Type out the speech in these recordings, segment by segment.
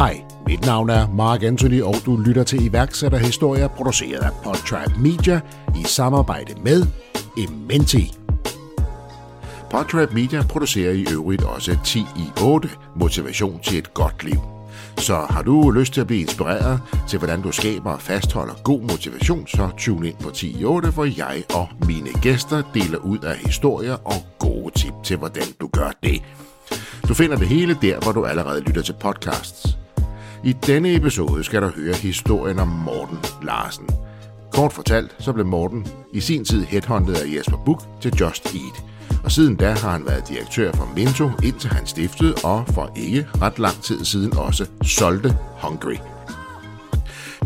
Hej, mit navn er Mark Anthony, og du lytter til iværksætterhistorier produceret af Podtribe Media i samarbejde med Ementi. Podtribe Media producerer i øvrigt også 10 i 8 motivation til et godt liv. Så har du lyst til at blive inspireret til, hvordan du skaber og fastholder god motivation, så tune ind på 10 i 8, hvor jeg og mine gæster deler ud af historier og gode tip til, hvordan du gør det. Du finder det hele der, hvor du allerede lytter til podcasts. I denne episode skal du høre historien om Morten Larsen. Kort fortalt, så blev Morten i sin tid headhunted af Jesper Buch til Just Eat. Og siden da har han været direktør for Minto, indtil han stiftede og for ikke ret lang tid siden også solgte Hungry.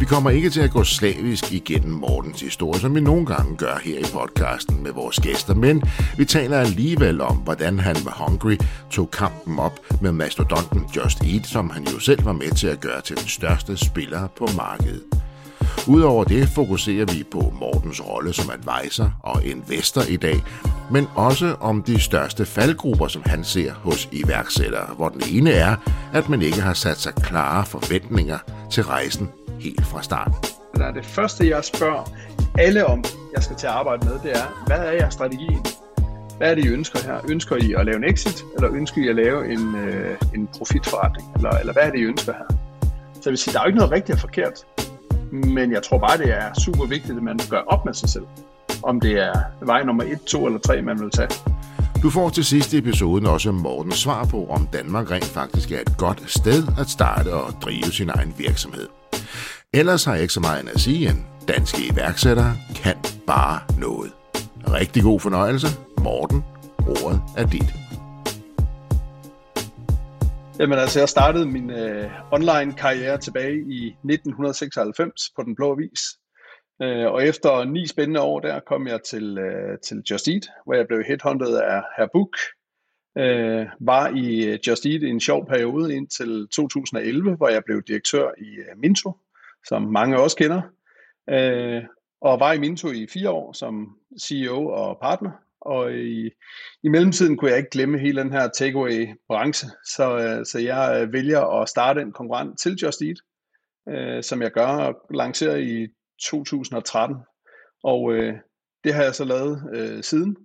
Vi kommer ikke til at gå slavisk igennem Mortens historie, som vi nogle gange gør her i podcasten med vores gæster, men vi taler alligevel om, hvordan han med Hungry tog kampen op med mastodonten Just Eat, som han jo selv var med til at gøre til den største spiller på markedet. Udover det fokuserer vi på Mortens rolle som advisor og investor i dag, men også om de største faldgrupper, som han ser hos iværksættere, hvor den ene er, at man ikke har sat sig klare forventninger til rejsen helt fra start. Der er det første, jeg spørger alle om, jeg skal til at arbejde med, det er, hvad er jeres strategien? Hvad er det, I ønsker her? Ønsker I at lave en exit, eller ønsker I at lave en, øh, en profitforretning? Eller, eller hvad er det, I ønsker her? Så jeg vil sige, der er jo ikke noget rigtigt og forkert. Men jeg tror bare, det er super vigtigt, at man gør op med sig selv. Om det er vej nummer 1, 2 eller 3, man vil tage. Du får til sidste episoden også Mortens svar på, om Danmark rent faktisk er et godt sted at starte og drive sin egen virksomhed. Ellers har jeg ikke så meget at sige, end danske iværksættere kan bare noget. Rigtig god fornøjelse. Morten, ordet er dit. Jamen altså, jeg startede min øh, online-karriere tilbage i 1996 på Den Blå Avis. Øh, og efter ni spændende år der kom jeg til, øh, til Just Eat, hvor jeg blev headhunted af herr Book. Øh, var i Just Eat en sjov periode indtil 2011, hvor jeg blev direktør i øh, Minto, som mange også kender. Øh, og var i Minto i fire år som CEO og partner og i, i mellemtiden kunne jeg ikke glemme hele den her takeaway-branche, så, øh, så jeg øh, vælger at starte en konkurrent til Just Eat, øh, som jeg gør og lancerer i 2013. Og øh, det har jeg så lavet øh, siden,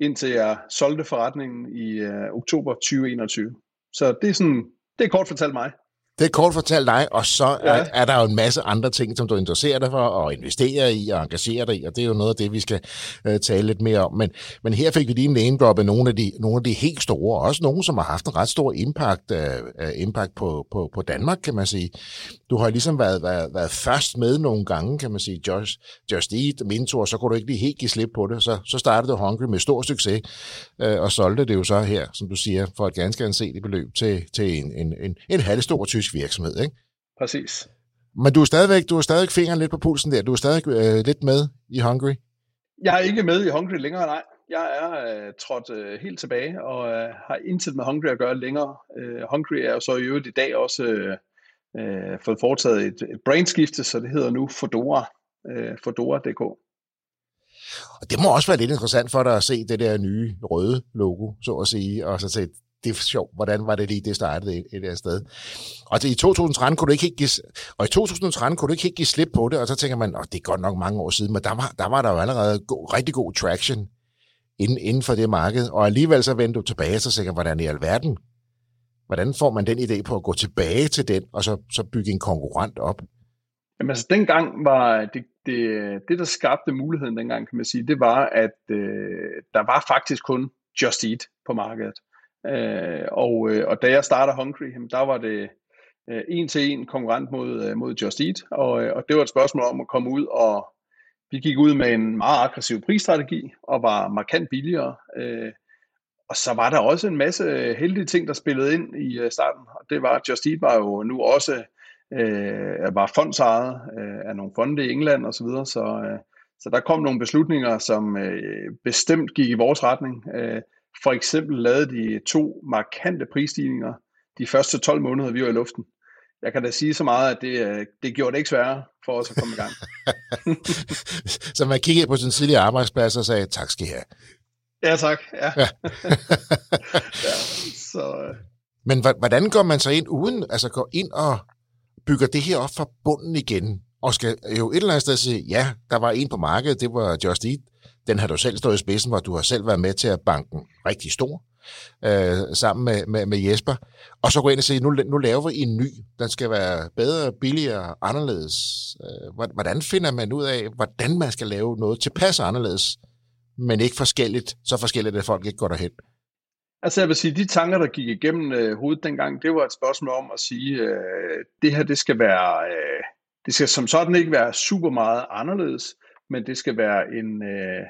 indtil jeg solgte forretningen i øh, oktober 2021. Så det er sådan, det er kort fortalt mig. Det er kort fortalt dig, og så ja. er, er der jo en masse andre ting, som du interesserer dig for og investerer i og engagerer dig i, og det er jo noget af det, vi skal uh, tale lidt mere om. Men, men her fik vi lige en name nogle af, de, nogle af de helt store, og også nogle, som har haft en ret stor impact, uh, impact på, på, på Danmark, kan man sige. Du har ligesom været, været, været først med nogle gange, kan man sige, Just, Just Eat, Mintor, så kunne du ikke lige helt give slip på det. Så, så startede du Hungry med stor succes, uh, og solgte det jo så her, som du siger, for et ganske anseligt beløb til, til en, en, en, en halvstor tysk virksomhed, ikke? Præcis. Men du er stadigvæk, du er stadig fingeren lidt på pulsen der. Du er stadig øh, lidt med i Hungry. Jeg er ikke med i Hungry længere, nej. Jeg er øh, trådt øh, helt tilbage og øh, har intet med Hungry at gøre længere. Øh, Hungry er jo så i øvrigt i dag også øh, øh, fået foretaget et, et brainskifte, så det hedder nu Fodora, øh, Fodora.dk. Og det må også være lidt interessant for dig at se det der nye røde logo, så at sige, og så se, det er sjovt, hvordan var det lige, det startede et, et sted. Og i 2013 kunne du ikke give, og i 2013 kunne du ikke give slip på det, og så tænker man, oh, det er godt nok mange år siden, men der var der, var der jo allerede god, rigtig god traction inden, inden for det marked, og alligevel så vendte du tilbage, så tænker hvordan i alverden, hvordan får man den idé på at gå tilbage til den, og så, så bygge en konkurrent op? Jamen altså, dengang var det, det, det, der skabte muligheden dengang, kan man sige, det var, at øh, der var faktisk kun Just Eat på markedet. Øh, og, øh, og da jeg starter Hungry, der var det øh, en til en konkurrent mod, øh, mod Just Eat, og, øh, og det var et spørgsmål om at komme ud, og vi gik ud med en meget aggressiv prisstrategi, og var markant billigere. Øh, og så var der også en masse heldige ting, der spillede ind i øh, starten, og det var, at Just Eat var jo nu også øh, var fondsejet øh, af nogle fonde i England osv., så, videre, så, øh, så der kom nogle beslutninger, som øh, bestemt gik i vores retning. Øh, for eksempel lavede de to markante prisstigninger de første 12 måneder, vi var i luften. Jeg kan da sige så meget, at det, øh, det gjorde det ikke sværere for os at komme i gang. så man kiggede på sin tidligere arbejdsplads og sagde, tak skal I have. Ja, tak. Ja. ja. ja så, øh. Men hvordan går man så ind uden, altså går ind og, bygger det her op fra bunden igen, og skal jo et eller andet sted sige, ja, der var en på markedet, det var Just Eat, den har du selv stået i spidsen, hvor du har selv været med til at banken rigtig stor, øh, sammen med, med, med Jesper, og så gå ind og sige, nu, nu laver vi en ny, den skal være bedre, billigere, anderledes. Øh, hvordan finder man ud af, hvordan man skal lave noget tilpas anderledes, men ikke forskelligt, så forskelligt, at folk ikke går derhen? Altså jeg vil sige, de tanker, der gik igennem øh, hovedet dengang, det var et spørgsmål om at sige, øh, det her det skal være, øh, det skal som sådan ikke være super meget anderledes, men det skal være en, øh,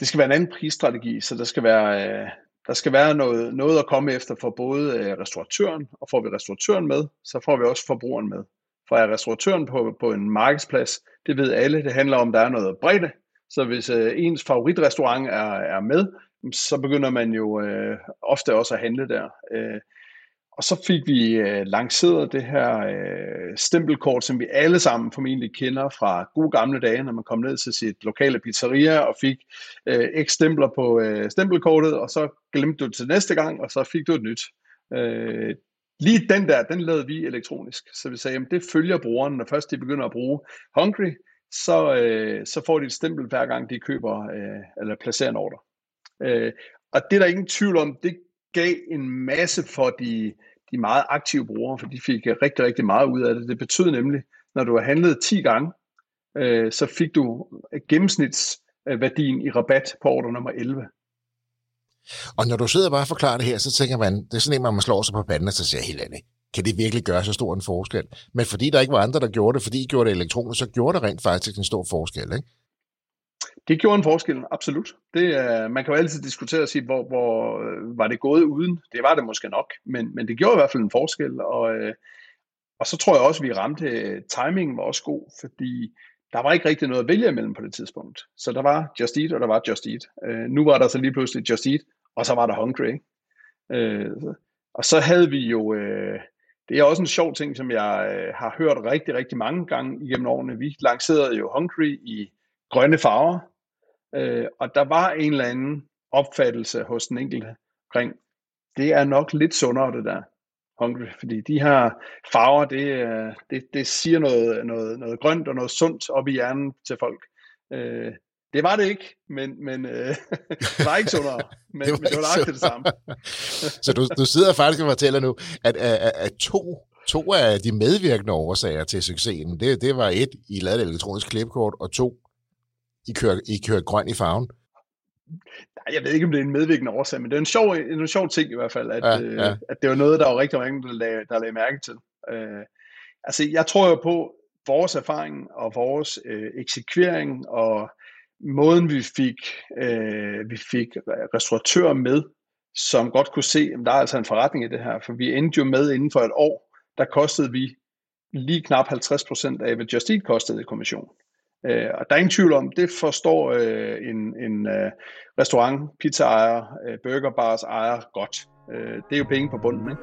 det skal være en anden prisstrategi, så der skal være, øh, der skal være noget, noget at komme efter for både øh, restauratøren, og får vi restauratøren med, så får vi også forbrugeren med. For er restauratøren på, på en markedsplads, det ved alle, det handler om, at der er noget bredde. Så hvis øh, ens favoritrestaurant er, er med, så begynder man jo øh, ofte også at handle der. Øh, og så fik vi øh, lanceret det her øh, stempelkort, som vi alle sammen formentlig kender fra gode gamle dage, når man kom ned til sit lokale pizzeria og fik øh, x stempler på øh, stempelkortet, og så glemte du det til næste gang, og så fik du et nyt. Øh, lige den der, den lavede vi elektronisk. Så vi sagde, at det følger brugeren, når først de begynder at bruge Hungry, så, øh, så får de et stempel hver gang de køber øh, eller placerer en ordre. Øh, og det er der ingen tvivl om, det gav en masse for de, de meget aktive brugere, for de fik øh, rigtig, rigtig meget ud af det. Det betød nemlig, når du har handlet 10 gange, øh, så fik du øh, gennemsnitsværdien øh, i rabat på ordre nummer 11. Og når du sidder og bare forklarer det her, så tænker man, det er sådan en, man slår sig på panden, og så siger helt andet. Kan det virkelig gøre så stor en forskel? Men fordi der ikke var andre, der gjorde det, fordi I gjorde det elektronisk, så gjorde det rent faktisk en stor forskel, ikke? Det gjorde en forskel, absolut. Det, uh, man kan jo altid diskutere og sige, hvor, hvor uh, var det gået uden. Det var det måske nok, men, men det gjorde i hvert fald en forskel. Og, uh, og så tror jeg også, at vi ramte, timingen var også god, fordi der var ikke rigtig noget at vælge imellem på det tidspunkt. Så der var Just Eat, og der var Just Eat. Uh, nu var der så lige pludselig Just Eat, og så var der Hungry. Ikke? Uh, og så havde vi jo... Uh, det er også en sjov ting, som jeg har hørt rigtig, rigtig mange gange igennem årene. Vi lancerede jo Hungry i grønne farver, Øh, og der var en eller anden opfattelse hos den enkelte omkring, det er nok lidt sundere det der hungry, fordi de her farver, det, øh, det, det siger noget, noget, noget grønt og noget sundt op i hjernen til folk. Øh, det var det ikke, men, men øh, det var ikke sundere, men det var, men det var det samme. så du, du sidder faktisk og fortæller nu, at, at, at to, to af de medvirkende årsager til succesen, det, det var et, I lavede et elektronisk klipkort, og to, i kører, I kører grøn i farven? Nej, jeg ved ikke, om det er en medvirkende årsag, men det er en sjov, en sjov ting i hvert fald, at, ja, ja. Øh, at det var noget, der var rigtig mange, der lagde, der lagde mærke til. Øh, altså, jeg tror jo på vores erfaring og vores øh, eksekvering og måden, vi fik, øh, vi fik restauratører med, som godt kunne se, at der er altså en forretning i det her, for vi endte jo med inden for et år, der kostede vi lige knap 50% af, hvad Just Eat kostede i kommission. Øh, og der er ingen tvivl om, det forstår øh, en, en øh, restaurant, pizzaejer, øh, burgerbars ejer godt. Øh, det er jo penge på bunden, ikke?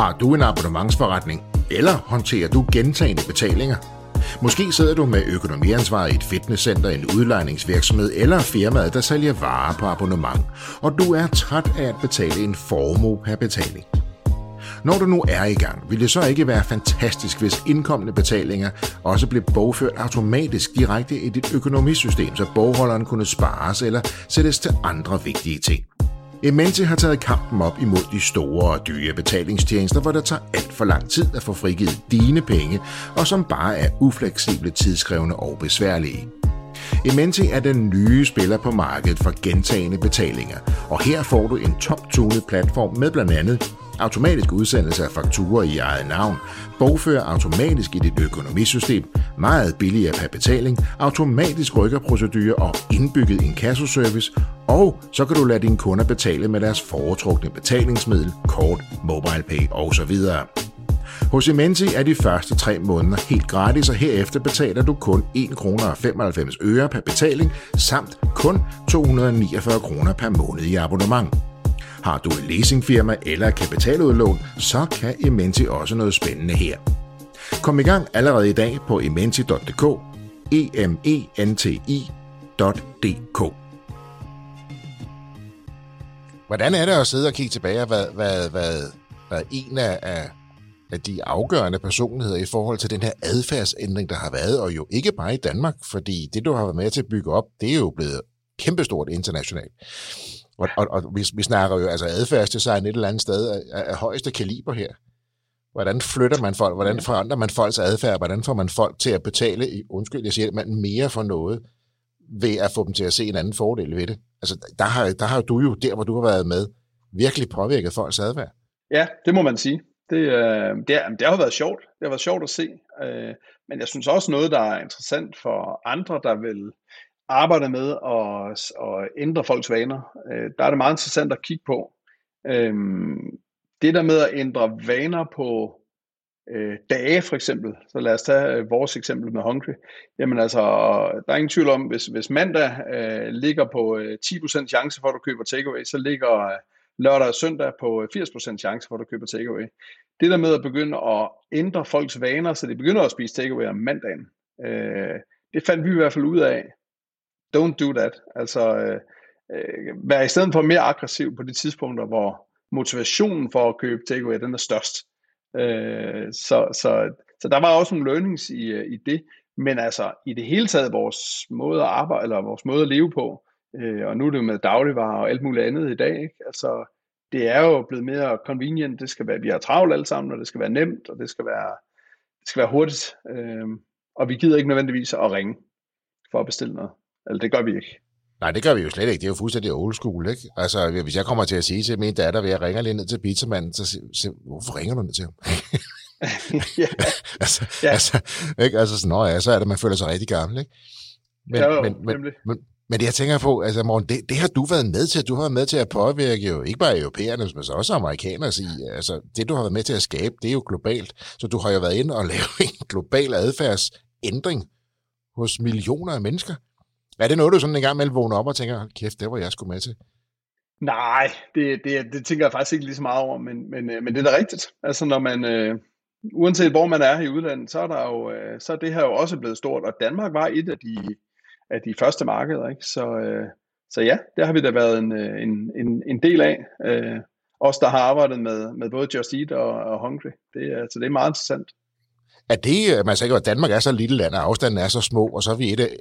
Har du en abonnementsforretning, eller håndterer du gentagende betalinger? Måske sidder du med økonomiansvaret i et fitnesscenter, en udlejningsvirksomhed eller firmaet, der sælger varer på abonnement, og du er træt af at betale en formue per betaling. Når du nu er i gang, vil det så ikke være fantastisk, hvis indkommende betalinger også blev bogført automatisk direkte i dit økonomisystem, så bogholderen kunne spares eller sættes til andre vigtige ting. Emente har taget kampen op imod de store og dyre betalingstjenester, hvor det tager alt for lang tid at få frigivet dine penge, og som bare er ufleksible, tidskrævende og besværlige. Ementi er den nye spiller på markedet for gentagende betalinger, og her får du en top-tunet platform med blandt andet automatisk udsendelse af fakturer i eget navn, bogfører automatisk i dit økonomisystem, meget billigere per betaling, automatisk rykkerprocedure og indbygget inkassoservice, og så kan du lade dine kunder betale med deres foretrukne betalingsmiddel, kort, MobilePay osv. Hos Imenti er de første tre måneder helt gratis, og herefter betaler du kun 1 kr. 95 øre per betaling, samt kun 249 kroner per måned i abonnement. Har du et leasingfirma eller kapitaludlån, så kan Ementi også noget spændende her. Kom i gang allerede i dag på ementi.dk, e m e n t i.dk. Hvordan er det at sidde og kigge tilbage, hvad, hvad, hvad hvad en af, af de afgørende personligheder i forhold til den her adfærdsændring, der har været, og jo ikke bare i Danmark, fordi det, du har været med til at bygge op, det er jo blevet kæmpestort internationalt. Og, og, og vi, vi snakker jo altså adfærdsdesign et eller andet sted af, af højeste kaliber her. Hvordan flytter man folk? Hvordan forandrer man folks adfærd? Hvordan får man folk til at betale, undskyld, jeg siger man mere for noget, ved at få dem til at se en anden fordel ved det? Altså, der har, der har du jo, der hvor du har været med, virkelig påvirket folks adfærd. Ja, det må man sige. Det, øh, det, er, det har været sjovt. Det har været sjovt at se. Øh, men jeg synes også noget, der er interessant for andre, der vil arbejde med at, at ændre folks vaner. Øh, der er det meget interessant at kigge på. Øh, det der med at ændre vaner på øh, dage for eksempel, så lad os tage øh, vores eksempel med Hungry. Jamen altså, der er ingen tvivl om, hvis, hvis mandag øh, ligger på øh, 10% chance for, at du køber takeaway, så ligger øh, lørdag og søndag på øh, 80% chance for, at du køber takeaway. Det der med at begynde at ændre folks vaner, så de begynder at spise takeaway om mandagen, øh, det fandt vi i hvert fald ud af. Don't do that. Altså, øh, øh, vær i stedet for mere aggressiv på de tidspunkter, hvor motivationen for at købe takeaway, den er størst. Øh, så, så, så der var også nogle learnings i, øh, i det, men altså i det hele taget vores måde at arbejde, eller vores måde at leve på, øh, og nu er det med dagligvarer og alt muligt andet i dag, ikke? altså det er jo blevet mere convenient, det skal være, vi har travlt alle sammen, og det skal være nemt, og det skal være, det skal være hurtigt, øh, og vi gider ikke nødvendigvis at ringe for at bestille noget, eller det gør vi ikke. Nej, det gør vi jo slet ikke. Det er jo fuldstændig old school, ikke? Altså, hvis jeg kommer til at sige til min datter, at ringe lige ned til pizzamanden, så siger hvorfor ringer du ned til ham? ja. altså, ja. altså, ikke? altså sådan, ja, så er det, man føler sig rigtig gammel, ikke? Men, jo, men, men, men, men det jeg tænker på, altså Morten, det, det har du været med til, du har været med til at påvirke jo ikke bare europæerne, men også amerikanere i, altså det du har været med til at skabe, det er jo globalt, så du har jo været inde og lave en global adfærdsændring hos millioner af mennesker. Er det noget, du sådan en gang mellem vågner op og tænker, kæft, det var jeg skulle med til? Nej, det, det, det tænker jeg faktisk ikke lige så meget over, men, men, øh, men det er da rigtigt. Altså når man, øh, uanset hvor man er i udlandet, så er, der jo, øh, så er det her jo også blevet stort, og Danmark var et af de, af de første markeder, ikke? Så, øh, så ja, det har vi da været en, øh, en, en, en del af. Øh, os, der har arbejdet med, med både Just Eat og, og Hungry. Det, er, så det er meget interessant. Er det, man siger at Danmark er så lille land, og afstanden er så små, og så er vi et af,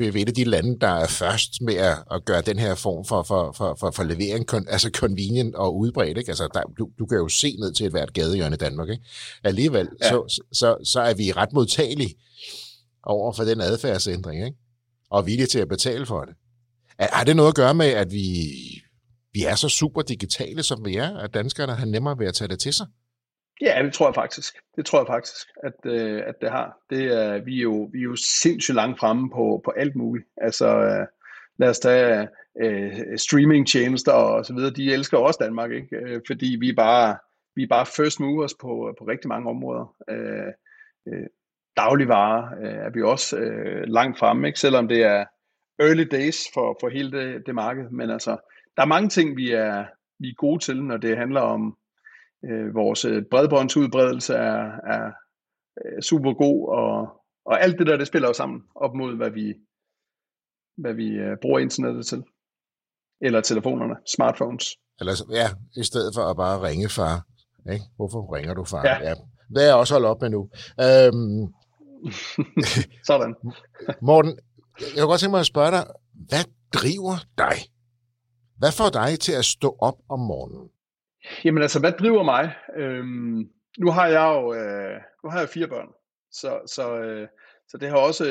øh, vi et af de lande, der er først med at, at gøre den her form for, for, for, for, for levering, altså convenient og udbredt. Ikke? Altså, der, du, du kan jo se ned til et hvert gadehjørne i Danmark. Ikke? Alligevel, ja. så, så, så er vi ret modtagelige over for den adfærdsændring, ikke? og villige til at betale for det. Er, har det noget at gøre med, at vi, vi er så super digitale, som vi er, at danskerne har nemmere ved at tage det til sig? Ja, det tror jeg faktisk. Det tror jeg faktisk, at, øh, at det har. Det er, vi, er jo, vi er jo sindssygt langt fremme på, på alt muligt. Altså, øh, lad os tage øh, streamingtjenester og så videre. De elsker også Danmark, ikke? Øh, fordi vi er bare, vi er bare first movers på, på rigtig mange områder. Øh, øh, dagligvarer øh, er vi også øh, langt fremme, ikke? selvom det er early days for, for hele det, det marked. Men altså, der er mange ting, vi er, vi er gode til, når det handler om øh, vores øh, bredbåndsudbredelse er, er øh, super god, og, og alt det der, det spiller jo sammen op mod, hvad vi, hvad vi øh, bruger internettet til. Eller telefonerne, smartphones. Eller, ja, i stedet for at bare ringe far. Ikke? Hvorfor ringer du far? Ja. ja. Det er jeg også holdt op med nu. Øhm, Sådan. Morten, jeg kunne godt tænke mig at spørge dig, hvad driver dig? Hvad får dig til at stå op om morgenen? Jamen altså, hvad driver mig? Øhm, nu har jeg jo øh, nu har jeg fire børn, så, så, øh, så det, har også,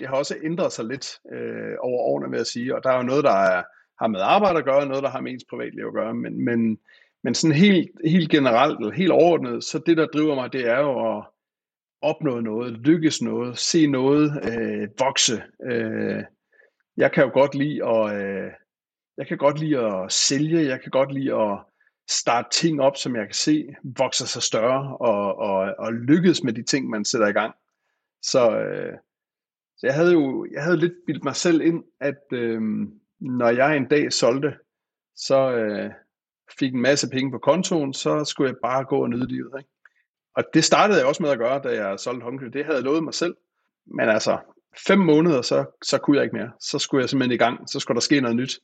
det har også ændret sig lidt øh, over årene, med at sige. Og der er jo noget, der er, har med arbejde at gøre, og noget, der har med ens privatliv at gøre. Men, men, men sådan helt, helt generelt, eller helt overordnet, så det, der driver mig, det er jo at opnå noget, lykkes noget, se noget øh, vokse. Øh, jeg kan jo godt lide at, øh, jeg kan godt lide at sælge, jeg kan godt lide at starte ting op, som jeg kan se vokser sig større og, og, og lykkes med de ting, man sætter i gang. Så, øh, så jeg havde jo jeg havde lidt bildt mig selv ind, at øh, når jeg en dag solgte, så øh, fik en masse penge på kontoen, så skulle jeg bare gå og nyde livet. Ikke? Og det startede jeg også med at gøre, da jeg solgte Hungry. Det havde jeg lovet mig selv. Men altså, fem måneder, så, så kunne jeg ikke mere. Så skulle jeg simpelthen i gang. Så skulle der ske noget nyt.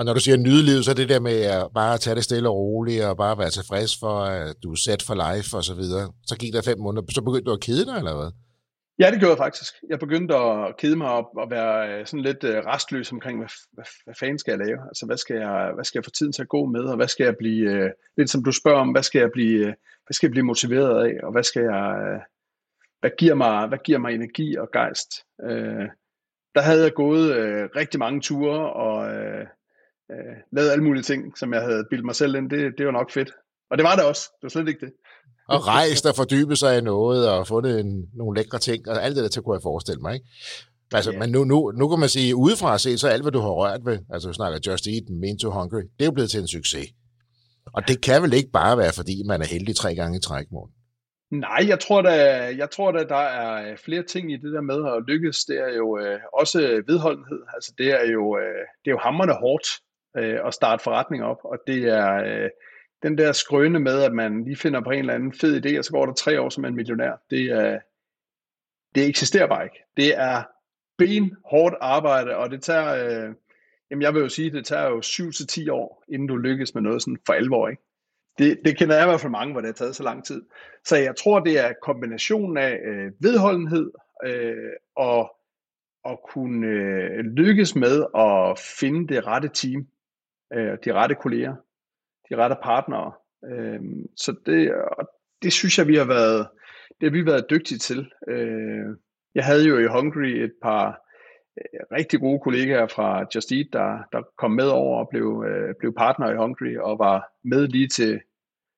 Og når du siger nyde så er det der med at bare tage det stille og roligt, og bare være tilfreds for, at du er sat for life og så videre. Så gik der fem måneder, så begyndte du at kede dig, eller hvad? Ja, det gjorde jeg faktisk. Jeg begyndte at kede mig op og være øh, sådan lidt øh, restløs omkring, hvad, hvad, hvad fanden skal jeg lave? Altså, hvad skal jeg, hvad skal jeg få tiden til at gå med, og hvad skal jeg blive, øh, lidt som du spørger om, hvad skal jeg blive, hvad skal jeg blive motiveret af, og hvad skal jeg, hvad giver mig, hvad giver mig energi og gejst? der havde jeg gået rigtig mange ture og lavet alle mulige ting, som jeg havde bildt mig selv ind. Det, det var nok fedt. Og det var det også. Det var slet ikke det og rejst og fordybet sig i noget, og fundet en, nogle lækre ting, og alt det der, til kunne jeg forestille mig, ikke? Altså, yeah. men nu, nu, nu kan man sige, udefra set, så alt, hvad du har rørt ved, altså vi snakker Just Eat, Mean to Hungry, det er jo blevet til en succes. Og det kan vel ikke bare være, fordi man er heldig tre gange i træk, morgen. Nej, jeg tror da, jeg tror da, der er flere ting i det der med at lykkes. Det er jo øh, også vedholdenhed. Altså, det er jo, øh, det er jo hammerne hårdt øh, og starte forretning op, og det er, øh, den der skrøne med, at man lige finder på en eller anden fed idé, og så går der tre år som en millionær, det, er, det eksisterer bare ikke. Det er benhårdt arbejde, og det tager, øh, jamen jeg vil jo sige, det tager jo 7 til 10 år, inden du lykkes med noget sådan for alvor, ikke? Det, det kender jeg i hvert fald mange, hvor det har taget så lang tid. Så jeg tror, det er kombinationen af øh, vedholdenhed øh, og at kunne øh, lykkes med at finde det rette team, øh, de rette kolleger, de rette partnere. Øh, så det, og det synes jeg, vi har været, det har vi været dygtige til. Øh, jeg havde jo i Hungary et par øh, rigtig gode kollegaer fra Just Eat, der, der kom med over og blev, øh, blev partner i Hungary og var med lige til,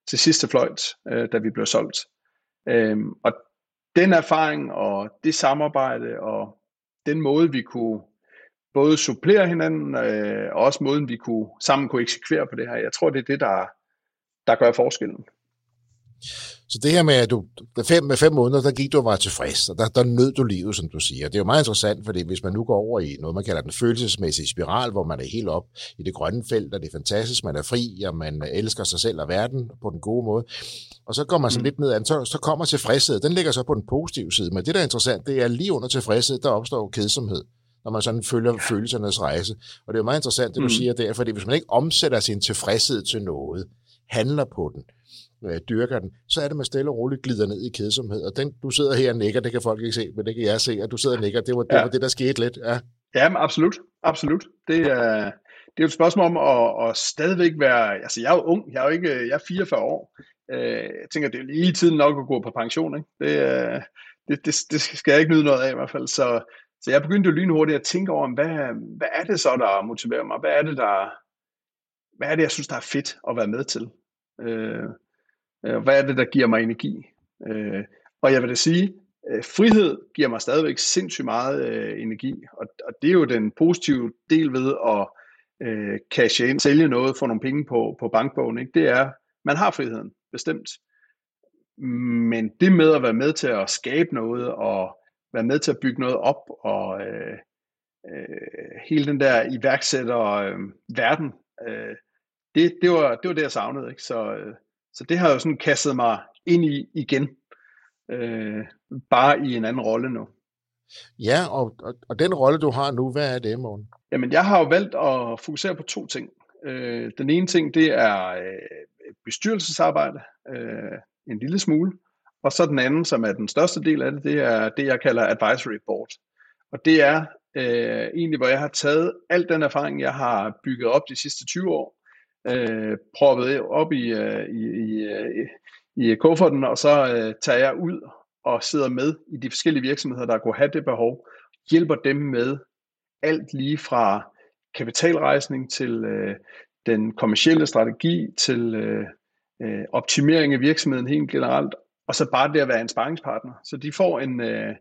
til sidste fløjt, øh, da vi blev solgt. Øh, og den erfaring og det samarbejde og den måde, vi kunne både supplere hinanden, øh, og også måden, vi kunne, sammen kunne eksekvere på det her. Jeg tror, det er det, der, der gør forskellen. Så det her med, at du fem, med fem måneder, der gik du og var tilfreds, og der, der nød du livet, som du siger. Det er jo meget interessant, fordi hvis man nu går over i noget, man kalder den følelsesmæssige spiral, hvor man er helt op i det grønne felt, og det er fantastisk, man er fri, og man elsker sig selv og verden på den gode måde, og så går man så mm. lidt ned, så, så kommer tilfredshed. Den ligger så på den positive side, men det, der er interessant, det er lige under tilfredshed, der opstår kedsomhed når man sådan følger følelsernes rejse. Og det er jo meget interessant, det du mm. siger der, fordi hvis man ikke omsætter sin tilfredshed til noget, handler på den, øh, dyrker den, så er det med stille og roligt glider ned i kedsomhed. Og den, du sidder her og nikker, det kan folk ikke se, men det kan jeg se, at du sidder og nikker. Det var det, ja. var det der skete lidt. Ja, ja men absolut. Absolut. Det er, det er jo et spørgsmål om at, at stadigvæk være, altså jeg er jo ung, jeg er jo ikke, jeg er 44 år. Øh, jeg tænker, det er lige tiden nok at gå på pension, ikke? Det, det, det, det skal jeg ikke nyde noget af i hvert fald. Så, så jeg begyndte jo lynhurtigt at tænke over, hvad, hvad er det så, der motiverer mig? Hvad er det, der, hvad er det, jeg synes, der er fedt at være med til? Øh, øh, hvad er det, der giver mig energi? Øh, og jeg vil da sige, øh, frihed giver mig stadigvæk sindssygt meget øh, energi, og, og det er jo den positive del ved at øh, cashe ind, sælge noget, få nogle penge på, på bankbogen. Ikke? Det er, man har friheden, bestemt. Men det med at være med til at skabe noget og være med til at bygge noget op, og øh, øh, hele den der iværksætter øh, verden, øh, det, det, var, det var det, jeg savnede. Ikke? Så, øh, så det har jo sådan kastet mig ind i igen, øh, bare i en anden rolle nu. Ja, og, og, og den rolle, du har nu, hvad er det, Morten? Jamen, jeg har jo valgt at fokusere på to ting. Øh, den ene ting, det er øh, bestyrelsesarbejde, øh, en lille smule, og så den anden, som er den største del af det, det er det, jeg kalder advisory board. Og det er øh, egentlig, hvor jeg har taget al den erfaring, jeg har bygget op de sidste 20 år, øh, proppet op i, øh, i, øh, i, i kufferten, og så øh, tager jeg ud og sidder med i de forskellige virksomheder, der kunne have det behov, hjælper dem med alt lige fra kapitalrejsning til øh, den kommercielle strategi, til øh, øh optimering af virksomheden helt generelt, og så bare det at være en sparringspartner. Så de får en, øh,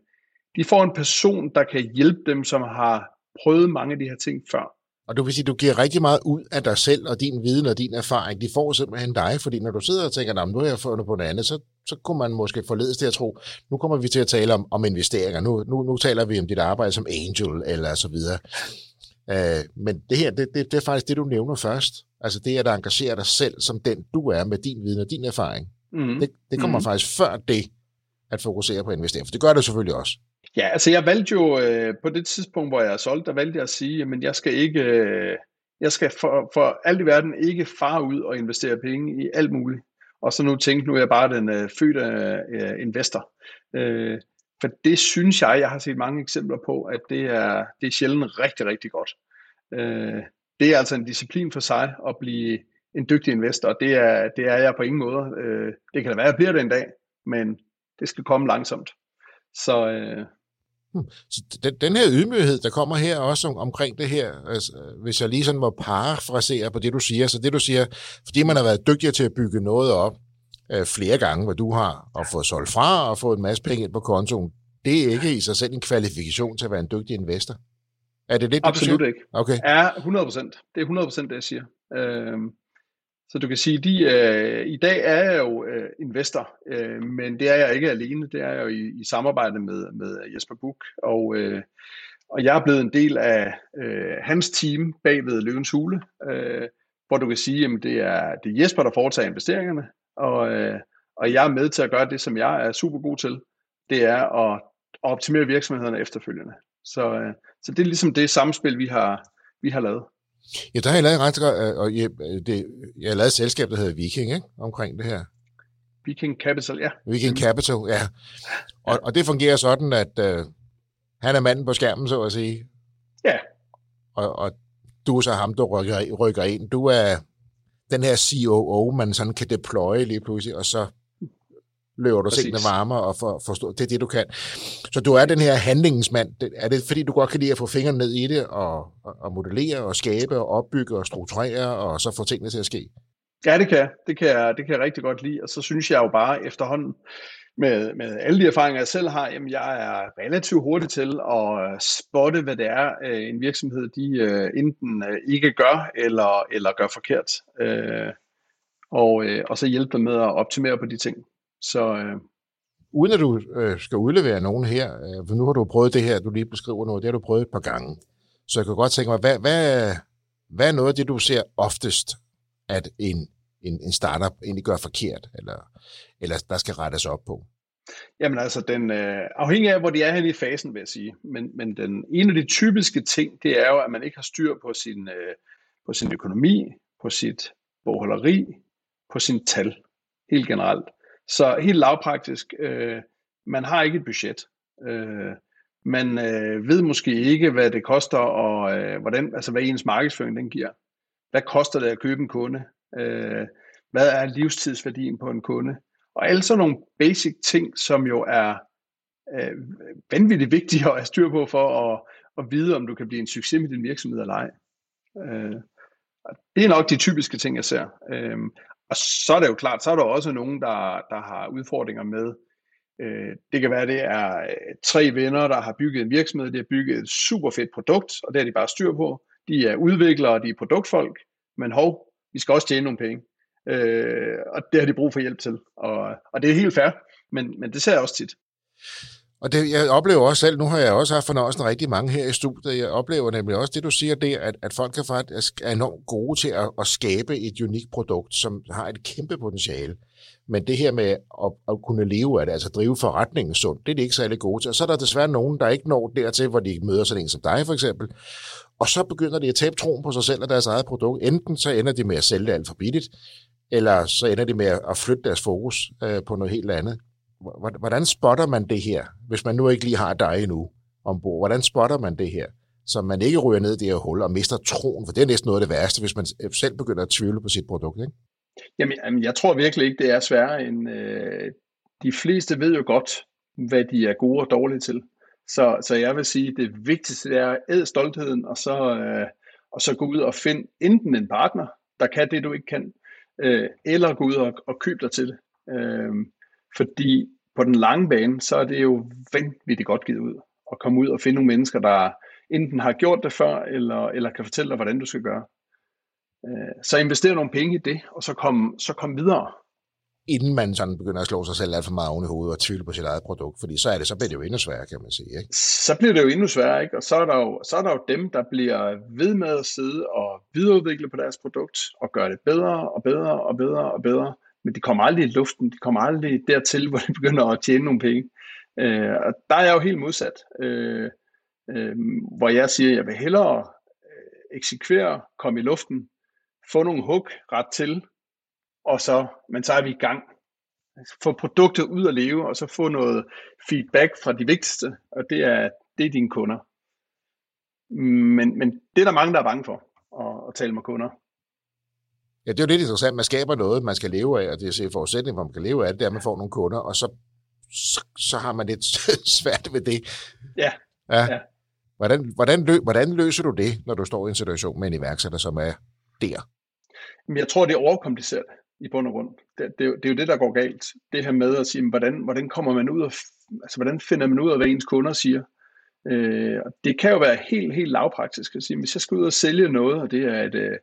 de får en person, der kan hjælpe dem, som har prøvet mange af de her ting før. Og du vil sige, du giver rigtig meget ud af dig selv og din viden og din erfaring. De får simpelthen dig, fordi når du sidder og tænker, nu har jeg fundet på noget andet, så, så kunne man måske forledes til at tro, nu kommer vi til at tale om, om investeringer. Nu, nu, nu taler vi om dit arbejde som angel eller så videre. Uh, men det her, det, det, det er faktisk det, du nævner først. Altså det, at engagere dig selv som den, du er med din viden og din erfaring. Mm. Det, det kommer mm. faktisk før det, at fokusere på investering. For det gør det selvfølgelig også. Ja, altså jeg valgte jo øh, på det tidspunkt, hvor jeg solgte, der valgte jeg at sige, at jeg skal ikke, øh, Jeg skal for, for alt i verden ikke fare ud og investere penge i alt muligt. Og så nu tænke, nu er jeg bare den øh, fødte øh, investor. Øh, for det synes jeg, jeg har set mange eksempler på, at det er, det er sjældent rigtig, rigtig godt. Øh, det er altså en disciplin for sig at blive en dygtig investor, og det er, det er jeg på ingen måde. Øh, det kan da være, at jeg bliver det en dag, men det skal komme langsomt. Så, øh, hmm. så den, den her ydmyghed, der kommer her også om, omkring det her, altså, hvis jeg lige sådan må parafrasere på det, du siger, så det du siger, fordi man har været dygtig til at bygge noget op øh, flere gange, hvad du har, og få solgt fra og få en masse penge ind på kontoen, det er ikke i sig selv en kvalifikation til at være en dygtig investor. Er det det, Absolut du siger? ikke. Okay. Ja, 100 procent. Det er 100 procent, det jeg siger. Øhm, så du kan sige, de, øh, i dag er jeg jo øh, investor, øh, men det er jeg ikke alene. Det er jeg jo i, i samarbejde med, med Jesper Buk, og, øh, og jeg er blevet en del af øh, hans team bag ved Løvens Hule, øh, hvor du kan sige, at det er, det er Jesper, der foretager investeringerne, og, øh, og jeg er med til at gøre det, som jeg er super god til. Det er at optimere virksomhederne efterfølgende. Så, øh, så det er ligesom det samspil, vi har, vi har lavet. Ja, der har jeg lavet ret godt, og jeg, det, jeg har lavet et selskab, der hedder Viking, ikke? omkring det her. Viking Capital, ja. Viking Capital, ja. Og, og det fungerer sådan, at uh, han er manden på skærmen, så at sige. Ja. Og, og du er så ham, der rykker, rykker ind. Du er den her COO, man sådan kan deploye lige pludselig, og så løber du tingene varmere og for, forstå, det er det, du kan. Så du er den her handlingsmand. Er det, fordi du godt kan lide at få fingrene ned i det, og, og modellere, og skabe, og opbygge, og strukturere, og så få tingene til at ske? Ja, det kan jeg. Det kan jeg, det kan jeg rigtig godt lide. Og så synes jeg jo bare efterhånden, med, med alle de erfaringer, jeg selv har, jamen jeg er relativt hurtig til at spotte, hvad det er, øh, en virksomhed de uh, enten uh, ikke gør, eller, eller gør forkert. Uh, og, og så hjælpe dem med at optimere på de ting. Så, øh, Uden at du øh, skal udlevere nogen her, øh, for nu har du prøvet det her, du lige beskriver noget, det har du prøvet et par gange. Så jeg kan godt tænke mig, hvad, hvad, hvad er noget af det, du ser oftest, at en, en, en startup egentlig gør forkert, eller, eller der skal rettes op på? Jamen altså, den, øh, afhængig af, hvor de er her i fasen, vil jeg sige. Men, men den, en af de typiske ting, det er jo, at man ikke har styr på sin, øh, på sin økonomi, på sit bogholderi, på sin tal, helt generelt. Så helt lavpraktisk, øh, man har ikke et budget. Øh, man øh, ved måske ikke, hvad det koster, og øh, hvordan, altså hvad ens markedsføring den giver. Hvad koster det at købe en kunde? Øh, hvad er livstidsværdien på en kunde? Og alle sådan nogle basic ting, som jo er øh, vanvittigt vigtige at have styr på for at, at vide, om du kan blive en succes med din virksomhed eller ej. Øh, det er nok de typiske ting, jeg ser. Øh, og så er det jo klart, så er der også nogen, der, der har udfordringer med, øh, det kan være, det er øh, tre venner, der har bygget en virksomhed, de har bygget et super fedt produkt, og det er de bare styr på. De er udviklere, de er produktfolk, men hov, vi skal også tjene nogle penge. Øh, og det har de brug for hjælp til. Og, og det er helt fair, men, men det ser jeg også tit. Og det, jeg oplever også selv, nu har jeg også haft fornøjelsen rigtig mange her i studiet, jeg oplever nemlig også det, du siger, det at, at folk er faktisk er enormt gode til at, at skabe et unikt produkt, som har et kæmpe potentiale. Men det her med at, at kunne leve af det, altså drive forretningen sundt, det er de ikke særlig gode til. Og så er der desværre nogen, der ikke når dertil, hvor de møder sådan en som dig for eksempel. Og så begynder de at tabe troen på sig selv og deres eget produkt. Enten så ender de med at sælge det alt for billigt, eller så ender de med at flytte deres fokus øh, på noget helt andet. Hvordan spotter man det her, hvis man nu ikke lige har dig endnu ombord? Hvordan spotter man det her, så man ikke ryger ned i det her hul og mister troen? For det er næsten noget af det værste, hvis man øh, selv begynder at tvivle på sit produkt, ikke? Jamen, jeg tror virkelig ikke, det er sværere end... Øh, de fleste ved jo godt, hvad de er gode og dårlige til. Så, så jeg vil sige, det vigtigste er at æde stoltheden, og så, øh, og så gå ud og finde enten en partner, der kan det, du ikke kan, øh, eller gå ud og, og købe dig til det. Øh, fordi på den lange bane, så er det jo vanvittigt godt givet ud at komme ud og finde nogle mennesker, der enten har gjort det før, eller, eller kan fortælle dig, hvordan du skal gøre. Øh, så investere nogle penge i det, og så kom, så kom videre. Inden man sådan begynder at slå sig selv alt for meget oven i hovedet og tvivle på sit eget produkt, fordi så, er det, så bliver det jo endnu sværere, kan man sige. Ikke? Så bliver det jo endnu sværere, ikke? og så er, der jo, så er der jo dem, der bliver ved med at sidde og videreudvikle på deres produkt, og gøre det bedre og bedre og bedre og bedre, men de kommer aldrig i luften, de kommer aldrig dertil, hvor de begynder at tjene nogle penge. Øh, og der er jeg jo helt modsat, øh, øh, hvor jeg siger, at jeg vil hellere øh, eksekvere, komme i luften, få nogle hug ret til, og så, men så er vi i gang. Få produktet ud at leve, og så få noget feedback fra de vigtigste, og det er, det er dine kunder. Men, men det er der mange, der er bange for, at, at tale med kunder. Ja, det er jo lidt interessant. Man skaber noget, man skal leve af, og det er forudsætning, hvor man kan leve af det, er, at man får nogle kunder, og så, så, så har man lidt svært ved det. Ja. ja. ja. Hvordan, hvordan, lø, hvordan løser du det, når du står i en situation med en iværksætter, som er der? Jeg tror, det er overkompliceret i bund og grund. Det, det, det er jo det, der går galt. Det her med at sige, hvordan, hvordan kommer man ud af, altså hvordan finder man ud af, hvad ens kunder siger? Øh, det kan jo være helt, helt lavpraktisk at sige, hvis jeg skal ud og sælge noget, og det er et, øh,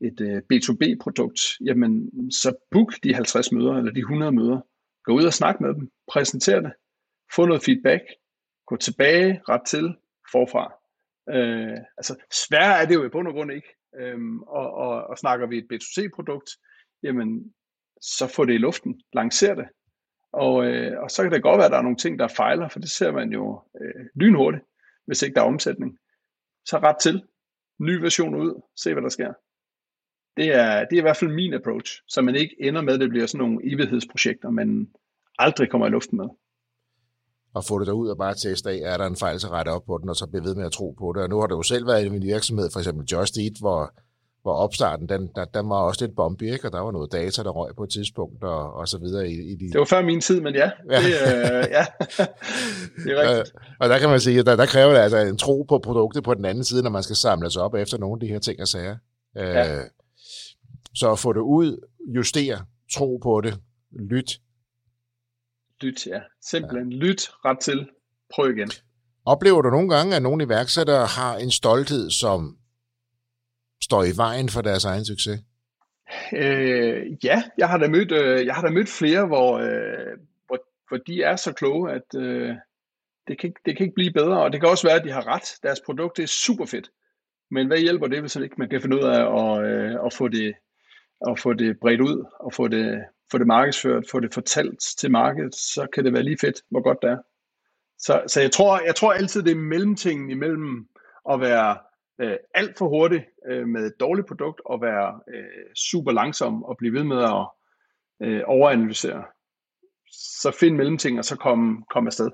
et øh, B2B-produkt, jamen så book de 50 møder, eller de 100 møder. Gå ud og snak med dem, præsenter det, få noget feedback, gå tilbage, ret til, forfra. Øh, altså sværere er det jo i bund og grund ikke. Øhm, og, og, og snakker vi et B2C-produkt, jamen så få det i luften, lancer det. Og, øh, og så kan det godt være, at der er nogle ting, der fejler, for det ser man jo øh, lynhurtigt, hvis ikke der er omsætning. Så ret til, ny version ud, se hvad der sker. Det er, det er i hvert fald min approach, så man ikke ender med, at det bliver sådan nogle evighedsprojekter, man aldrig kommer i luften med og få det derud og bare teste af, er der en fejl, så rette op på den, og så blive ved med at tro på det. Og nu har det jo selv været i min virksomhed, for eksempel Just Eat, hvor, hvor opstarten, den, der, den var også lidt bumpy, ikke? og der var noget data, der røg på et tidspunkt, og, og så videre. I, i de... Det var før min tid, men ja, ja. Det, øh, ja. det er rigtigt. Og, og der kan man sige, at der, der kræver det altså en tro på produktet på den anden side, når man skal samles op efter nogle af de her ting og sager. Ja. Øh, så at få det ud, justere, tro på det, lyt, Lyt, ja. Simpelthen ja. lyt ret til. Prøv igen. Oplever du nogle gange, at nogle iværksættere har en stolthed, som står i vejen for deres egen succes? Øh, ja, jeg har da mødt, øh, jeg har da mødt flere, hvor, øh, hvor, hvor de er så kloge, at øh, det, kan, det kan ikke blive bedre. Og det kan også være, at de har ret. Deres produkt er super fedt. Men hvad hjælper det, hvis ikke man kan finde ud af at, øh, at, få, det, at få det bredt ud og få det, få det markedsført, få det fortalt til markedet, så kan det være lige fedt, hvor godt det er. Så, så jeg, tror, jeg tror altid, det er mellemtingen imellem at være øh, alt for hurtig øh, med et dårligt produkt og være øh, super langsom og blive ved med at øh, overanalysere. Så find mellemting og så komme kom afsted.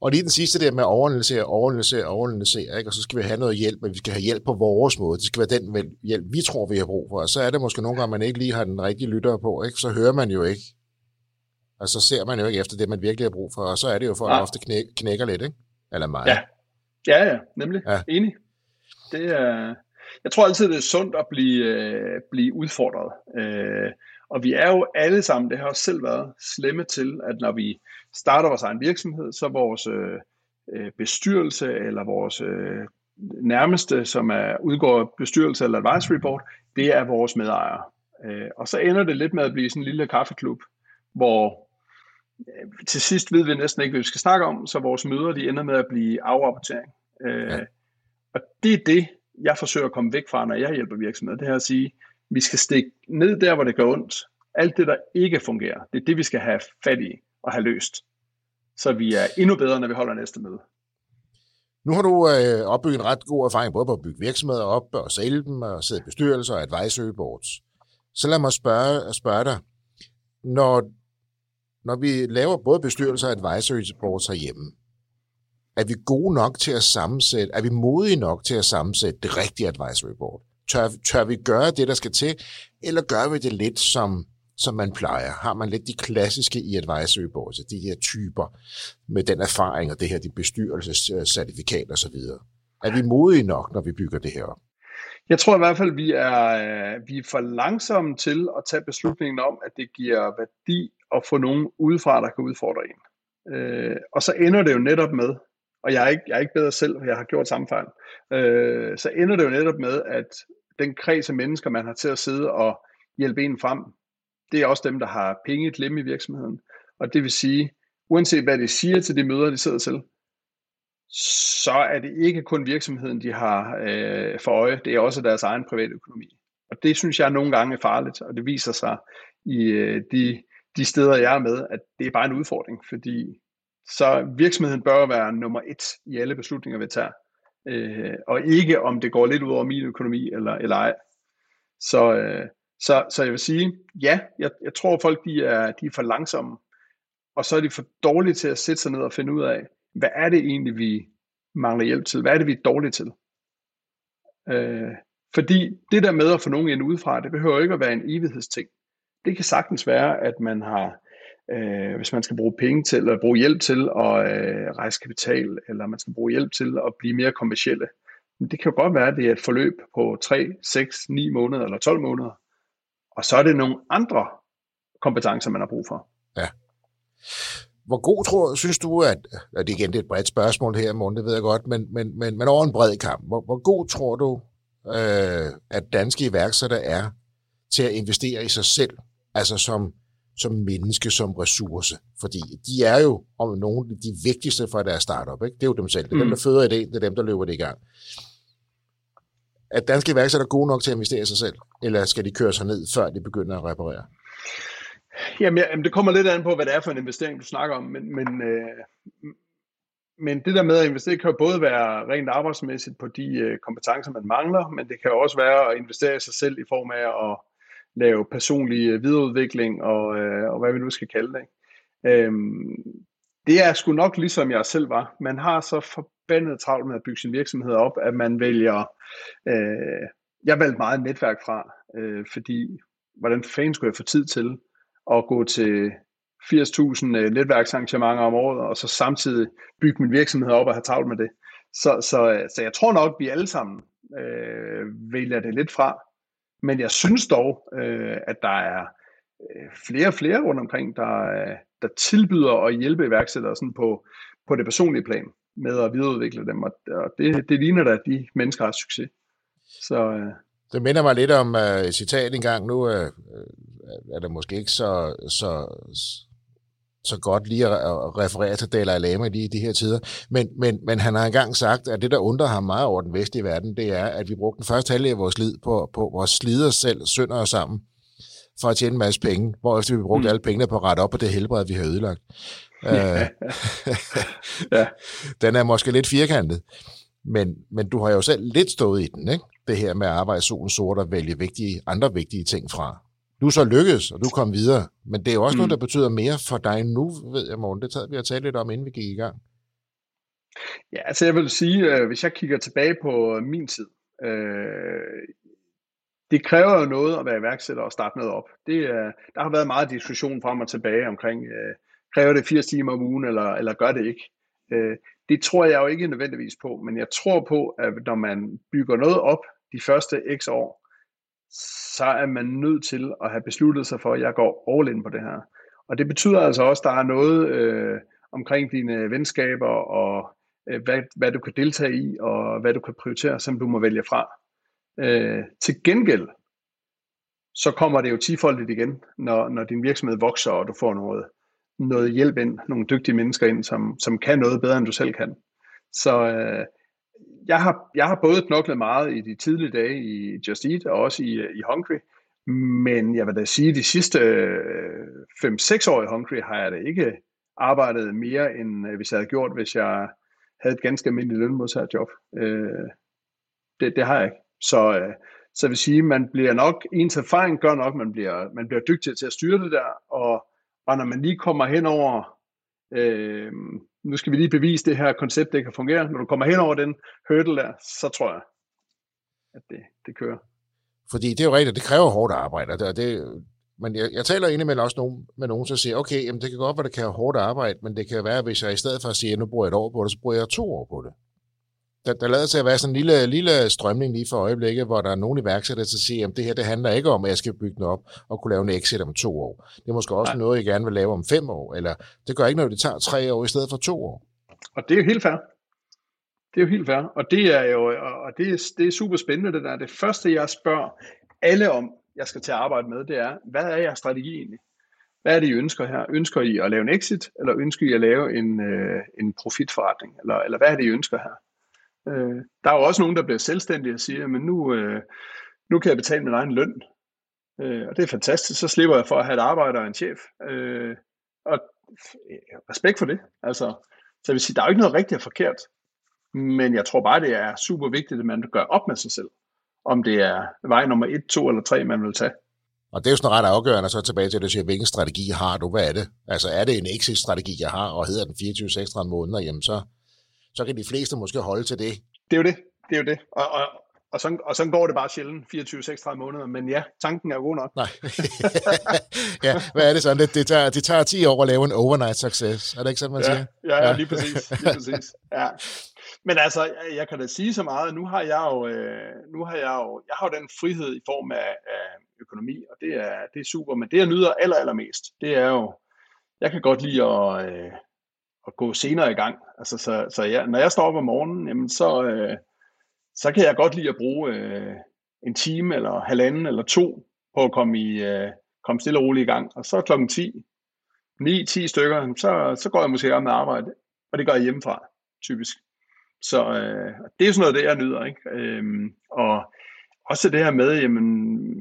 Og lige den sidste der med overanalysere, overanalysere, overanalysere, ikke? og så skal vi have noget hjælp, men vi skal have hjælp på vores måde. Det skal være den hjælp, vi tror, vi har brug for. Og så er det måske nogle gange, man ikke lige har den rigtige lytter på, ikke? så hører man jo ikke. Og så ser man jo ikke efter det, man virkelig har brug for. Og så er det jo for, at ja. ofte knæk, knækker lidt, ikke? Eller meget. Ja, ja, ja nemlig. Ja. Enig. Det er, jeg tror altid, det er sundt at blive, øh, blive udfordret. Øh, og vi er jo alle sammen, det har også selv været, slemme til, at når vi starter vores egen virksomhed, så vores øh, øh, bestyrelse eller vores øh, nærmeste, som er udgår bestyrelse eller advisory board, det er vores medejere. Øh, og så ender det lidt med at blive sådan en lille kaffeklub, hvor øh, til sidst ved vi næsten ikke, hvad vi skal snakke om, så vores møder de ender med at blive afrapportering. Øh, ja. Og det er det, jeg forsøger at komme væk fra, når jeg hjælper virksomheder. Det er at sige, vi skal stikke ned der, hvor det gør ondt. Alt det, der ikke fungerer, det er det, vi skal have fat i at have løst. Så vi er endnu bedre, når vi holder næste møde. Nu har du øh, opbygget en ret god erfaring, både på at bygge virksomheder op og sælge dem, og sidde i bestyrelser og advisory boards. Så lad mig spørge, spørge dig, når, når vi laver både bestyrelser og advisory boards herhjemme, er vi gode nok til at sammensætte, er vi modige nok til at sammensætte det rigtige advisory board? Tør, tør vi gøre det, der skal til, eller gør vi det lidt som, som man plejer? Har man lidt de klassiske i advisory boards, de her typer med den erfaring og det her, de bestyrelsescertifikat og så videre? Er vi modige nok, når vi bygger det her op? Jeg tror i hvert fald, vi er, vi er for langsomme til at tage beslutningen om, at det giver værdi at få nogen udefra, der kan udfordre en. Øh, og så ender det jo netop med, og jeg er ikke, jeg er ikke bedre selv, jeg har gjort samme fejl, øh, så ender det jo netop med, at den kreds af mennesker, man har til at sidde og hjælpe en frem, det er også dem, der har penge et i virksomheden. Og det vil sige, uanset hvad de siger til de møder, de sidder til, så er det ikke kun virksomheden, de har øh, for øje, det er også deres egen private økonomi. Og det synes jeg nogle gange er farligt, og det viser sig i øh, de, de steder, jeg er med, at det er bare en udfordring, fordi så virksomheden bør være nummer et i alle beslutninger, vi tager. øh, og ikke om det går lidt ud over min økonomi eller, eller ej. Så, øh, så, så jeg vil sige, ja, jeg, jeg tror folk de er, de er for langsomme, og så er de for dårlige til at sætte sig ned og finde ud af, hvad er det egentlig, vi mangler hjælp til? Hvad er det, vi er dårlige til? Øh, fordi det der med at få nogen ind udefra, det behøver ikke at være en evighedsting. Det kan sagtens være, at man har, øh, hvis man skal bruge penge til, eller bruge hjælp til at øh, rejse kapital, eller man skal bruge hjælp til at blive mere kommercielle. Men det kan jo godt være, at det er et forløb på 3, 6, 9 måneder eller 12 måneder. Og så er det nogle andre kompetencer, man har brug for. Ja. Hvor god tror, synes du, at, at det igen det er et bredt spørgsmål her, morgen, det ved jeg godt, men, men, men, men over en bred kamp, hvor, hvor god tror du, øh, at danske iværksættere er til at investere i sig selv, altså som, som menneske, som ressource? Fordi de er jo om nogen de vigtigste for deres startup, ikke? det er jo dem selv, det er mm. dem, der føder idéen, det er dem, der løber det i gang. Er danske iværksættere gode nok til at investere i sig selv, eller skal de køre sig ned, før de begynder at reparere? Jamen, ja, det kommer lidt an på, hvad det er for en investering, du snakker om, men, men, øh, men det der med at investere kan jo både være rent arbejdsmæssigt på de øh, kompetencer, man mangler, men det kan jo også være at investere i sig selv i form af at lave personlig øh, videreudvikling og, øh, og hvad vi nu skal kalde det. Øhm, det er sgu nok ligesom jeg selv var. Man har så forbandet travlt med at bygge sin virksomhed op, at man vælger, øh, jeg valgte meget netværk fra, øh, fordi hvordan fanden skulle jeg få tid til at gå til 80.000 øh, netværksarrangementer om året, og så samtidig bygge min virksomhed op og have travlt med det. Så, så, øh, så jeg tror nok, at vi alle sammen øh, vælger det lidt fra. Men jeg synes dog, øh, at der er øh, flere og flere rundt omkring, der, øh, der tilbyder at hjælpe iværksættere sådan på, på det personlige plan med at videreudvikle dem. Og, og det, det ligner da, at de mennesker har succes. Så, øh, det minder mig lidt om uh, et citat engang. Nu uh, er det måske ikke så, så, så godt lige at referere til Dalai Lama lige i de her tider. Men, men, men han har engang sagt, at det, der undrer ham meget over den vestlige verden, det er, at vi brugte den første halvdel af vores liv på, på vores slider selv, sønder os sammen, for at tjene en masse penge, hvorefter vi brugte mm. alle pengene på at rette op på det helbred, vi har ødelagt. ja. ja. Den er måske lidt firkantet, men, men du har jo selv lidt stået i den, ikke? det her med at arbejde solen sort og vælge vigtige, andre vigtige ting fra. Du er så lykkedes, og du kom videre, men det er jo også mm. noget, der betyder mere for dig nu, ved jeg, morgen. Det tager vi at tale lidt om, inden vi gik i gang. Ja, altså jeg vil sige, øh, hvis jeg kigger tilbage på min tid, øh, det kræver jo noget at være iværksætter og starte noget op. Det, øh, der har været meget diskussion frem og tilbage omkring, øh, kræver det 80 timer om ugen, eller, eller gør det ikke? Øh, det tror jeg jo ikke nødvendigvis på, men jeg tror på, at når man bygger noget op de første x år, så er man nødt til at have besluttet sig for, at jeg går all in på det her. Og det betyder altså også, at der er noget øh, omkring dine venskaber og øh, hvad, hvad du kan deltage i og hvad du kan prioritere, som du må vælge fra. Øh, til gengæld, så kommer det jo tifoldigt igen, når, når din virksomhed vokser, og du får noget, noget hjælp ind, nogle dygtige mennesker ind, som, som kan noget bedre, end du selv kan. Så øh, jeg, har, jeg har både knoklet meget i de tidlige dage i Just Eat, og også i, i Hungry, men jeg vil da sige, at de sidste øh, 5-6 år i Hungry har jeg da ikke arbejdet mere, end øh, hvis jeg havde gjort, hvis jeg havde et ganske almindeligt lønmodtagerjob. Øh, det, det har jeg ikke. Så, øh, så jeg vil sige, man bliver nok, ens erfaring gør nok, man bliver, man bliver dygtig til at styre det der, og, og når man lige kommer hen over, øh, nu skal vi lige bevise det her koncept, det kan fungere, når du kommer hen over den hurdle der, så tror jeg, at det, det kører. Fordi det er jo rigtigt, det kræver hårdt arbejde, og det, men jeg, jeg taler indimellem også nogen, med nogen, som siger, okay, jamen det kan godt være, det kan være hårdt arbejde, men det kan være, hvis jeg i stedet for at sige, at nu bruger jeg et år på det, så bruger jeg to år på det der, der lader til at være sådan en lille, lille strømning lige for øjeblikket, hvor der er nogen iværksættere, der siger, at det her det handler ikke om, at jeg skal bygge den op og kunne lave en exit om to år. Det er måske også Nej. noget, jeg gerne vil lave om fem år, eller det gør ikke noget, det tager tre år i stedet for to år. Og det er jo helt fair. Det er jo helt fair. Og det er jo og det er, det er super spændende, det der. Det første, jeg spørger alle om, jeg skal til at arbejde med, det er, hvad er jeres strategi egentlig? Hvad er det, I ønsker her? Ønsker I at lave en exit, eller ønsker I at lave en, øh, en profitforretning? Eller, eller hvad er det, I ønsker her? Øh, der er jo også nogen, der bliver selvstændige og siger, men nu, øh, nu kan jeg betale min egen løn. Øh, og det er fantastisk. Så slipper jeg for at have et arbejde og en chef. Øh, og respekt for det. Altså, så jeg vil sige, der er jo ikke noget rigtigt og forkert. Men jeg tror bare, det er super vigtigt, at man gør op med sig selv, om det er vej nummer 1, 2 eller 3, man vil tage. Og det er jo sådan ret afgørende, så tilbage til, at du siger, hvilken strategi har du? Hvad er det? Altså er det en exit-strategi, jeg har, og hedder den 24-36 måneder, jamen så, så kan de fleste måske holde til det. Det er jo det. Det er jo det. Og, og, og sådan, og sådan går det bare sjældent, 24-36 måneder. Men ja, tanken er god nok. Nej. ja, hvad er det sådan? Det, det, tager, det tager 10 år at lave en overnight success. Er det ikke sådan, man ja, siger? Ja, ja, lige præcis. Lige præcis. Ja. Men altså, jeg kan da sige så meget. Nu har jeg jo, øh, nu har jeg jo, jeg har jo den frihed i form af, af økonomi, og det er, det er super. Men det, jeg nyder aller, allermest, det er jo, jeg kan godt lide at, øh, at gå senere i gang. Altså, så, så ja, når jeg står op om morgenen, jamen, så, øh, så kan jeg godt lide at bruge øh, en time eller halvanden eller to på at komme, i, øh, komme stille og roligt i gang. Og så klokken 10, 9-10 stykker, så, så går jeg måske med arbejde, og det gør jeg hjemmefra, typisk. Så øh, det er sådan noget, det jeg nyder. Ikke? Øhm, og også det her med, jamen,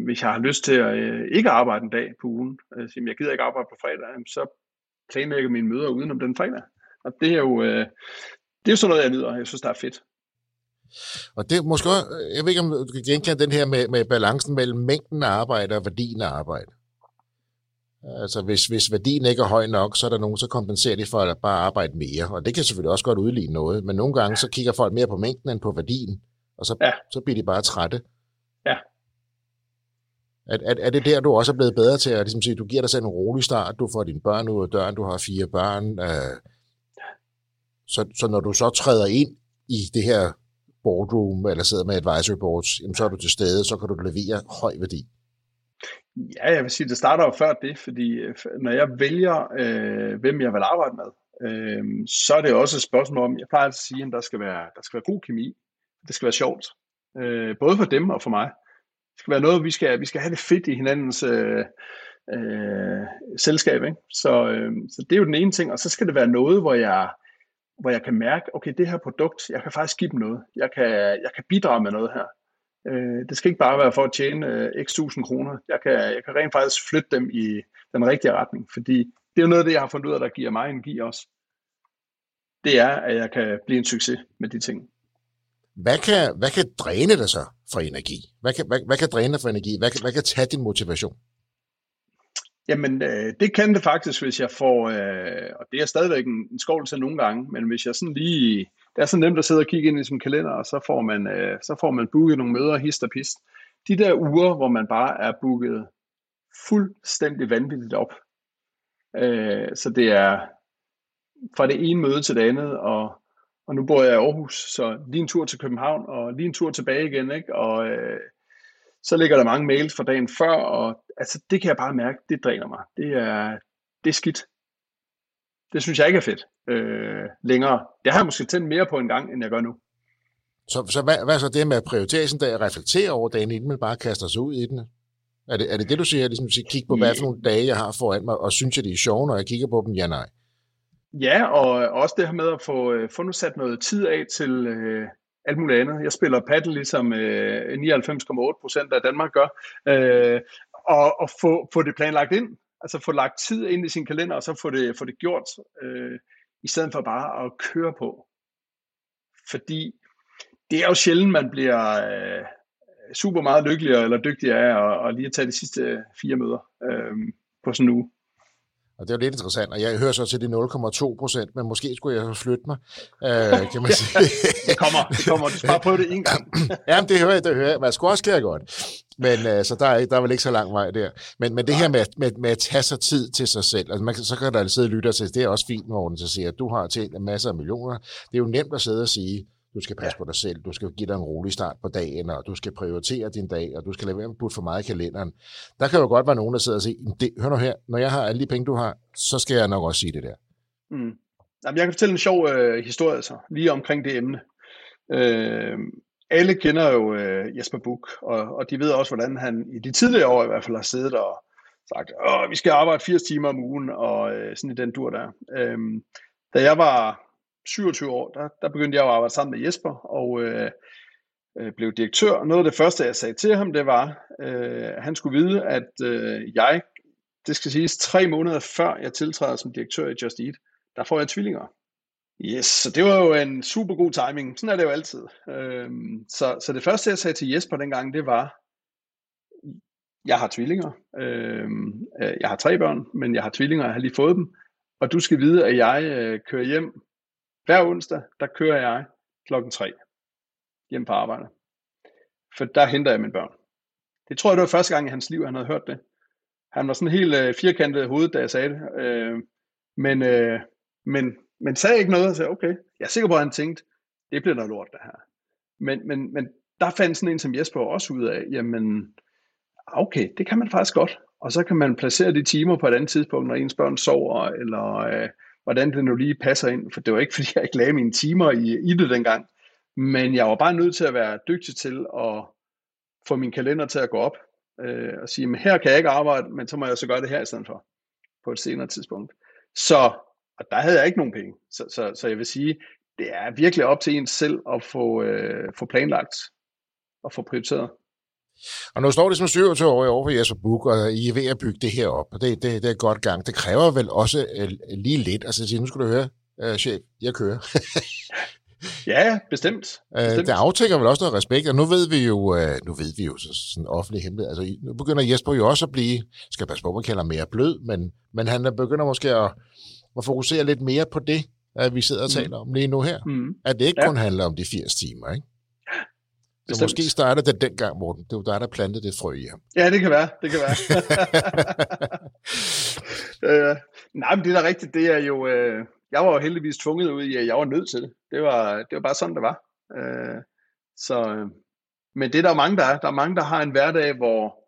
hvis jeg har lyst til at øh, ikke arbejde en dag på ugen, altså, øh, så jeg gider ikke arbejde på fredag, jamen, så planlægger mine møder udenom den fredag. Og det er jo øh, det er jo sådan noget, jeg nyder. Jeg synes, det er fedt. Og det måske, jeg ved ikke, om du kan genkende den her med, med balancen mellem mængden af arbejde og værdien af arbejde. Altså hvis, hvis værdien ikke er høj nok, så er der nogen, så kompenserer de for at bare arbejde mere. Og det kan selvfølgelig også godt udligne noget, men nogle gange så kigger folk mere på mængden end på værdien, og så, ja. så bliver de bare trætte. Ja. Er, er, er det der, du også er blevet bedre til at ligesom sige, du giver dig selv en rolig start, du får dine børn ud af døren, du har fire børn, øh, så, så når du så træder ind i det her boardroom, eller sidder med advisory boards, jamen så er du til stede, så kan du levere høj værdi. Ja, jeg vil sige, det starter jo før det, fordi øh, når jeg vælger, øh, hvem jeg vil arbejde med, øh, så er det også et spørgsmål om, jeg plejer at sige, at der skal være, der skal være god kemi, det skal være sjovt, øh, både for dem og for mig. Det skal være noget, vi skal, vi skal have det fedt i hinandens øh, øh, selskab. Ikke? Så, øh, så det er jo den ene ting, og så skal det være noget, hvor jeg, hvor jeg kan mærke, okay, det her produkt, jeg kan faktisk give dem noget. Jeg kan, jeg kan bidrage med noget her. Øh, det skal ikke bare være for at tjene øh, x tusind kroner. Jeg kan, jeg kan rent faktisk flytte dem i den rigtige retning, fordi det er jo noget af det, jeg har fundet ud af, der giver mig energi også. Det er, at jeg kan blive en succes med de ting. Hvad kan, hvad kan dræne dig så for energi? Hvad kan, hvad, hvad kan dræne dig for energi? Hvad kan, hvad kan tage din motivation? Jamen, øh, det kan det faktisk, hvis jeg får, øh, og det er stadigvæk en, en skål til nogle gange, men hvis jeg sådan lige, det er så nemt at sidde og kigge ind i sin kalender, og så får man, øh, så får man booket nogle møder, hist og pist. De der uger, hvor man bare er booket fuldstændig vanvittigt op. Øh, så det er fra det ene møde til det andet, og, og nu bor jeg i Aarhus, så lige en tur til København, og lige en tur tilbage igen, ikke? og øh, så ligger der mange mails fra dagen før, og altså, det kan jeg bare mærke, det dræner mig. Det er, det er skidt. Det synes jeg ikke er fedt øh, længere. Det har jeg måske tændt mere på en gang, end jeg gør nu. Så, så hvad, hvad så det med at prioritere sådan dag, at reflektere over dagen, inden man bare kaster sig ud i den? Er det er det, det du siger, ligesom at kigge på, hvad for nogle dage, jeg har foran mig, og synes jeg, det er sjovt, når jeg kigger på dem? Ja, nej. Ja, øh, og også det her med at få, øh, få nu sat noget tid af til, øh, alt muligt andet. Jeg spiller paddle ligesom øh, 99,8 procent af Danmark gør, øh, og, og få, få det planlagt ind, altså få lagt tid ind i sin kalender, og så få det, få det gjort, øh, i stedet for bare at køre på. Fordi det er jo sjældent, man bliver øh, super meget lykkeligere eller dygtigere af at, at lige at tage de sidste fire møder øh, på sådan en uge. Og det er jo lidt interessant, og jeg hører så til de 0,2 procent, men måske skulle jeg flytte mig, øh, kan man sige. det kommer, det kommer. Du skal bare prøve det en gang. Jamen, det hører jeg, det hører jeg. Man skulle også kan godt. Men øh, så der er, der er vel ikke så lang vej der. Men, men det her med, med, med at tage sig tid til sig selv, altså man, så kan der sidde og lytte til, det er også fint, Morten, så siger, at du har tjent en masse af millioner. Det er jo nemt at sidde og sige, du skal passe ja. på dig selv, du skal give dig en rolig start på dagen, og du skal prioritere din dag, og du skal lade være med at putte for meget i kalenderen. Der kan jo godt være nogen, der sidder og siger, det, hør nu her, når jeg har alle de penge, du har, så skal jeg nok også sige det der. Mm. Jamen, jeg kan fortælle en sjov øh, historie så, lige omkring det emne. Øh, alle kender jo øh, Jesper Buch, og, og de ved også, hvordan han i de tidligere år i hvert fald har siddet og sagt, Åh, vi skal arbejde 80 timer om ugen, og øh, sådan i den dur der. Øh, da jeg var 27 år, der, der begyndte jeg at arbejde sammen med Jesper, og øh, øh, blev direktør. Noget af det første, jeg sagde til ham, det var, øh, at han skulle vide, at øh, jeg, det skal siges tre måneder før jeg tiltræder som direktør i Just Eat, der får jeg tvillinger Yes, så det var jo en super god timing. Sådan er det jo altid. Øhm, så, så det første, jeg sagde til Jesper dengang, det var, jeg har tvillinger. Øhm, øh, jeg har tre børn, men jeg har tvillinger, jeg har lige fået dem. Og du skal vide, at jeg øh, kører hjem hver onsdag, der kører jeg klokken 3 hjem på arbejde. For der henter jeg mine børn. Det tror jeg, det var første gang i hans liv, han havde hørt det. Han var sådan helt øh, firkantet hovedet, da jeg sagde det. Øh, men, øh, men, men sagde ikke noget, og sagde, okay, jeg er sikker på, at han tænkte, det bliver noget lort, det her. Men, men, men der fandt sådan en som Jesper også ud af, jamen, okay, det kan man faktisk godt. Og så kan man placere de timer på et andet tidspunkt, når ens børn sover, eller øh, hvordan det nu lige passer ind. For det var ikke, fordi jeg ikke lagde mine timer i, i det dengang. Men jeg var bare nødt til at være dygtig til at få min kalender til at gå op. Øh, og sige, men her kan jeg ikke arbejde, men så må jeg så gøre det her i stedet for. På et senere tidspunkt. Så, og der havde jeg ikke nogen penge. Så, så, så jeg vil sige, det er virkelig op til en selv at få, øh, få planlagt og få prioriteret. Og nu står det som 27 år over for Jesper Buk, og I er ved at bygge det her op, og det, det, det er godt gang. Det kræver vel også uh, lige lidt. Altså, nu skal du høre, uh, chef, jeg kører. ja, bestemt. Øh, bestemt. Uh, det aftækker vel også noget respekt, og nu ved vi jo, uh, nu ved vi jo så, sådan offentlig hemmelighed. Altså, nu begynder Jesper jo også at blive, skal passe på, man kalder mere blød, men, men han begynder måske at, at fokusere lidt mere på det, at vi sidder og mm. taler om lige nu her. Mm. At det ikke ja. kun handler om de 80 timer, ikke? Bestemt. Så måske startede det dengang, Morten. Det var dig, der plantede det frø i ham. Ja, det kan være. Det kan være. øh, nej, men det er da rigtigt. Det er jo... Øh, jeg var jo heldigvis tvunget ud i, at jeg var nødt til det. Det var, det var bare sådan, det var. Øh, så, øh, men det er der mange, der er. Der er mange, der har en hverdag, hvor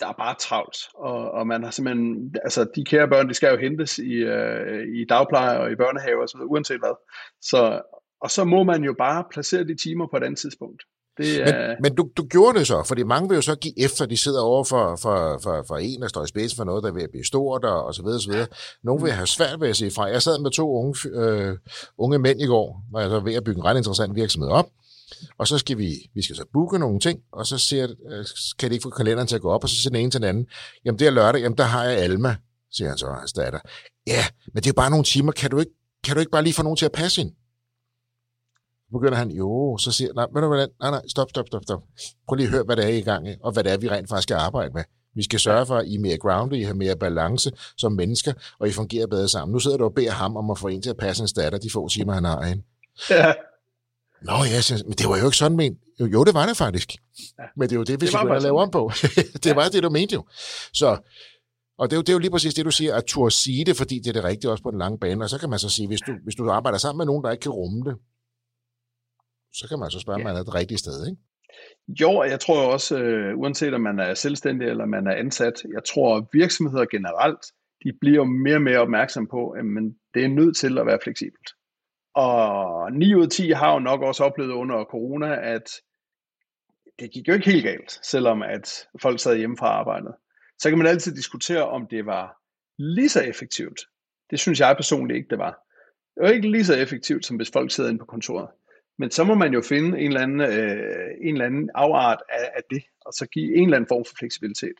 der er bare travlt, og, og man har simpelthen, altså de kære børn, de skal jo hentes i, øh, i dagpleje og i børnehave og så videre, uanset hvad. Så, og så må man jo bare placere de timer på et andet tidspunkt. Det er... Men, men du, du gjorde det så, fordi mange vil jo så give efter, de sidder over for, for, for, for en, der står i spidsen for noget, der vil blive stort, og, og så videre, og så videre. Nogle vil have svært ved at sige fra. Jeg sad med to unge, øh, unge mænd i går, hvor jeg så ved at bygge en ret interessant virksomhed op, og så skal vi, vi skal så booke nogle ting, og så siger, øh, kan de ikke få kalenderen til at gå op, og så siger den ene til den anden, jamen det er lørdag, jamen der har jeg Alma, siger han så, hans datter. Ja, men det er bare nogle timer, kan du ikke, kan du ikke bare lige få nogen til at passe ind? Begynder han, jo, så siger nej, ved du hvad, nej, nej, stop, stop, stop, stop. Prøv lige at høre, hvad det er i gang, og hvad det er, vi rent faktisk skal arbejde med. Vi skal sørge for, at I er mere grounded, I har mere balance som mennesker, og I fungerer bedre sammen. Nu sidder du og beder ham om at få en til at passe en datter, de få timer, han har ind. Ja. Nå ja, men det var jo ikke sådan men. Jo, det var det faktisk. Ja. Men det er jo det, vi skal lave om på. det ja. var det, du mente jo. Så, og det er, jo, det er jo lige præcis det, du siger, at turde sige det, fordi det er det rigtige også på den lange bane. Og så kan man så sige, hvis du, hvis du arbejder sammen med nogen, der ikke kan rumme det, så kan man så spørge, om man er det rigtige sted, ikke? Jo, jeg tror også, uh, uanset om man er selvstændig eller man er ansat, jeg tror, at virksomheder generelt, de bliver mere og mere opmærksom på, at man, det er nødt til at være fleksibelt. Og 9 ud af 10 har jo nok også oplevet under corona, at det gik jo ikke helt galt, selvom at folk sad hjemme fra arbejdet. Så kan man altid diskutere, om det var lige så effektivt. Det synes jeg personligt ikke, det var. Det var ikke lige så effektivt, som hvis folk sidder inde på kontoret. Men så må man jo finde en eller anden, øh, en eller anden afart af, af det, og så give en eller anden form for fleksibilitet.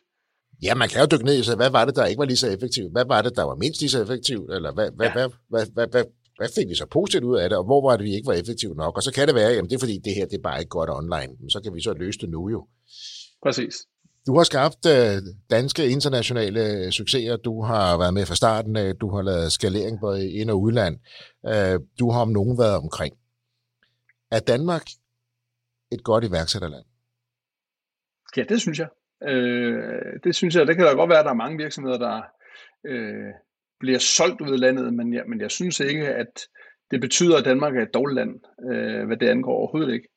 Ja, man kan jo dykke ned i sig, hvad var det, der ikke var lige så effektivt? Hvad var det, der var mindst lige så effektivt? Eller hvad, hvad, ja. hvad, hvad, hvad, hvad, hvad fik vi så positivt ud af det, og hvor var det, vi ikke var effektivt nok? Og så kan det være, jamen det er fordi, det her det er bare ikke godt online. Men så kan vi så løse det nu jo. Præcis. Du har skabt uh, danske internationale succeser. Du har været med fra starten af. Du har lavet skalering både ind- og udland. Uh, du har om nogen været omkring. Er Danmark et godt iværksætterland? Ja, det synes jeg. Øh, det synes jeg. Det kan da godt være, at der er mange virksomheder, der øh, bliver solgt ud af landet, men jeg, men jeg synes ikke, at det betyder, at Danmark er et dårligt land, øh, hvad det angår overhovedet ikke.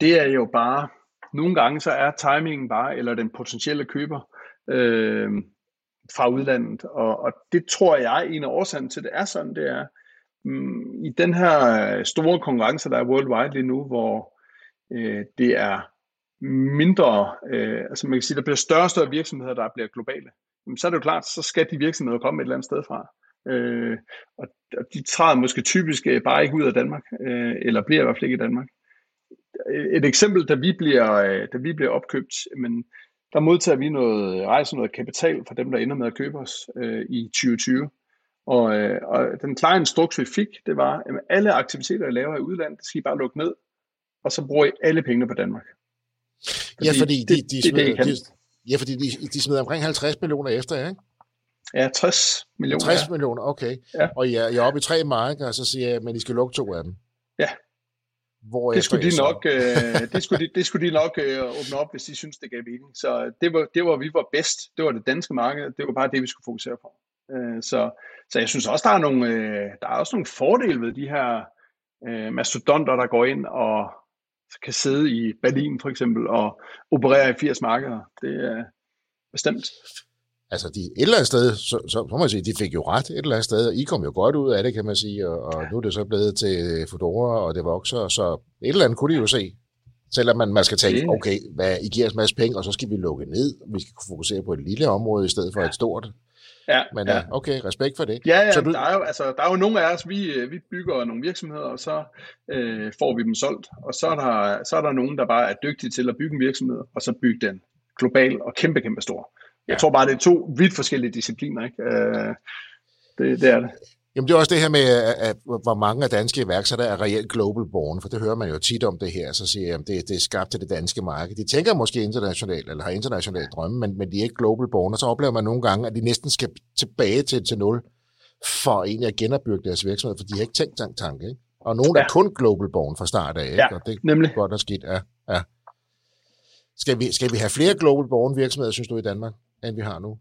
Det er jo bare, nogle gange så er timingen bare, eller den potentielle køber øh, fra udlandet, og, og det tror jeg, en af årsagen til, det er sådan, det er, i den her øh, store konkurrence, der er worldwide lige nu, hvor øh, det er mindre, øh, altså man kan sige, der bliver større og større virksomheder, der bliver globale, jamen, så er det jo klart, så skal de virksomheder komme et eller andet sted fra. Øh, og, og de træder måske typisk øh, bare ikke ud af Danmark, øh, eller bliver i hvert fald ikke i Danmark. Et eksempel, da vi bliver, øh, da vi bliver opkøbt, men der modtager vi noget, rejser noget kapital fra dem, der ender med at købe os øh, i 2020. Og, øh, og den klare instruks, vi fik, det var, at alle aktiviteter, jeg laver i udlandet, det skal I bare lukke ned, og så bruger I alle pengene på Danmark. Fordi ja, fordi de, de, de, smider, det, de, ja, fordi de, de smider omkring 50 millioner efter, ikke? Ja, 60 millioner. 60 ja. millioner, okay. Ja. Og jeg, jeg er oppe i tre marker, og så siger jeg, men I skal lukke to af dem. Ja. Hvor det, skulle de nok, øh, det, skulle de, det skulle de nok øh, åbne op, hvis de synes det gav mening. Så det var, det var, vi var bedst. Det var det danske marked. Det var bare det, vi skulle fokusere på. Øh, så, så jeg synes også, der er, nogle, øh, der er også nogle fordele ved de her øh, mastodonter, der går ind og kan sidde i Berlin for eksempel og operere i 80 markeder. Det er bestemt. Altså, de, et eller andet sted, så, så, så må man sige, de fik jo ret et eller andet sted, og I kom jo godt ud af det, kan man sige, og, og nu er det så blevet til Fedora, og det vokser, så et eller andet kunne de jo se. Selvom man, man skal tænke, okay, hvad, I giver os en masse penge, og så skal vi lukke ned, vi skal fokusere på et lille område i stedet for et stort. Ja, Men ja. okay, respekt for det. Ja, ja så du... der, er jo, altså, der er jo nogle af os, vi, vi bygger nogle virksomheder, og så øh, får vi dem solgt. Og så er, der, så er der nogen, der bare er dygtige til at bygge en virksomhed, og så bygge den global og kæmpe, kæmpe stor. Jeg tror bare, det er to vidt forskellige discipliner. Ikke? Øh, det, det er det. Jamen det er også det her med, at, hvor mange af danske iværksættere er reelt global born, for det hører man jo tit om det her, så siger jeg, at det, det er skabt til det danske marked. De tænker måske internationalt, eller har internationalt drømme, men, men de er ikke global born, og så oplever man nogle gange, at de næsten skal tilbage til, til nul, for egentlig at genopbygge deres virksomhed, for de har ikke tænkt den tanke. Ikke? Og nogen ja. er kun global born fra start af, ikke? Ja, og det er nemlig. godt og skidt. Ja, ja. Skal, vi, skal vi have flere global born virksomheder, synes du, i Danmark? end vi har nu?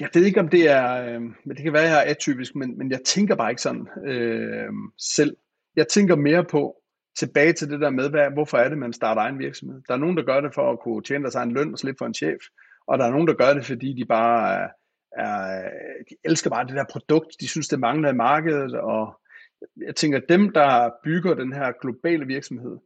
Jeg ved ikke, om det er, øh, men det kan være, at jeg er atypisk, men, men jeg tænker bare ikke sådan øh, selv. Jeg tænker mere på, tilbage til det der med, hvad, hvorfor er det, man starter egen virksomhed. Der er nogen, der gør det for at kunne tjene sig en løn og slippe for en chef, og der er nogen, der gør det, fordi de bare er, er, de elsker bare det der produkt, de synes, det mangler i markedet, og jeg tænker, at dem, der bygger den her globale virksomhed,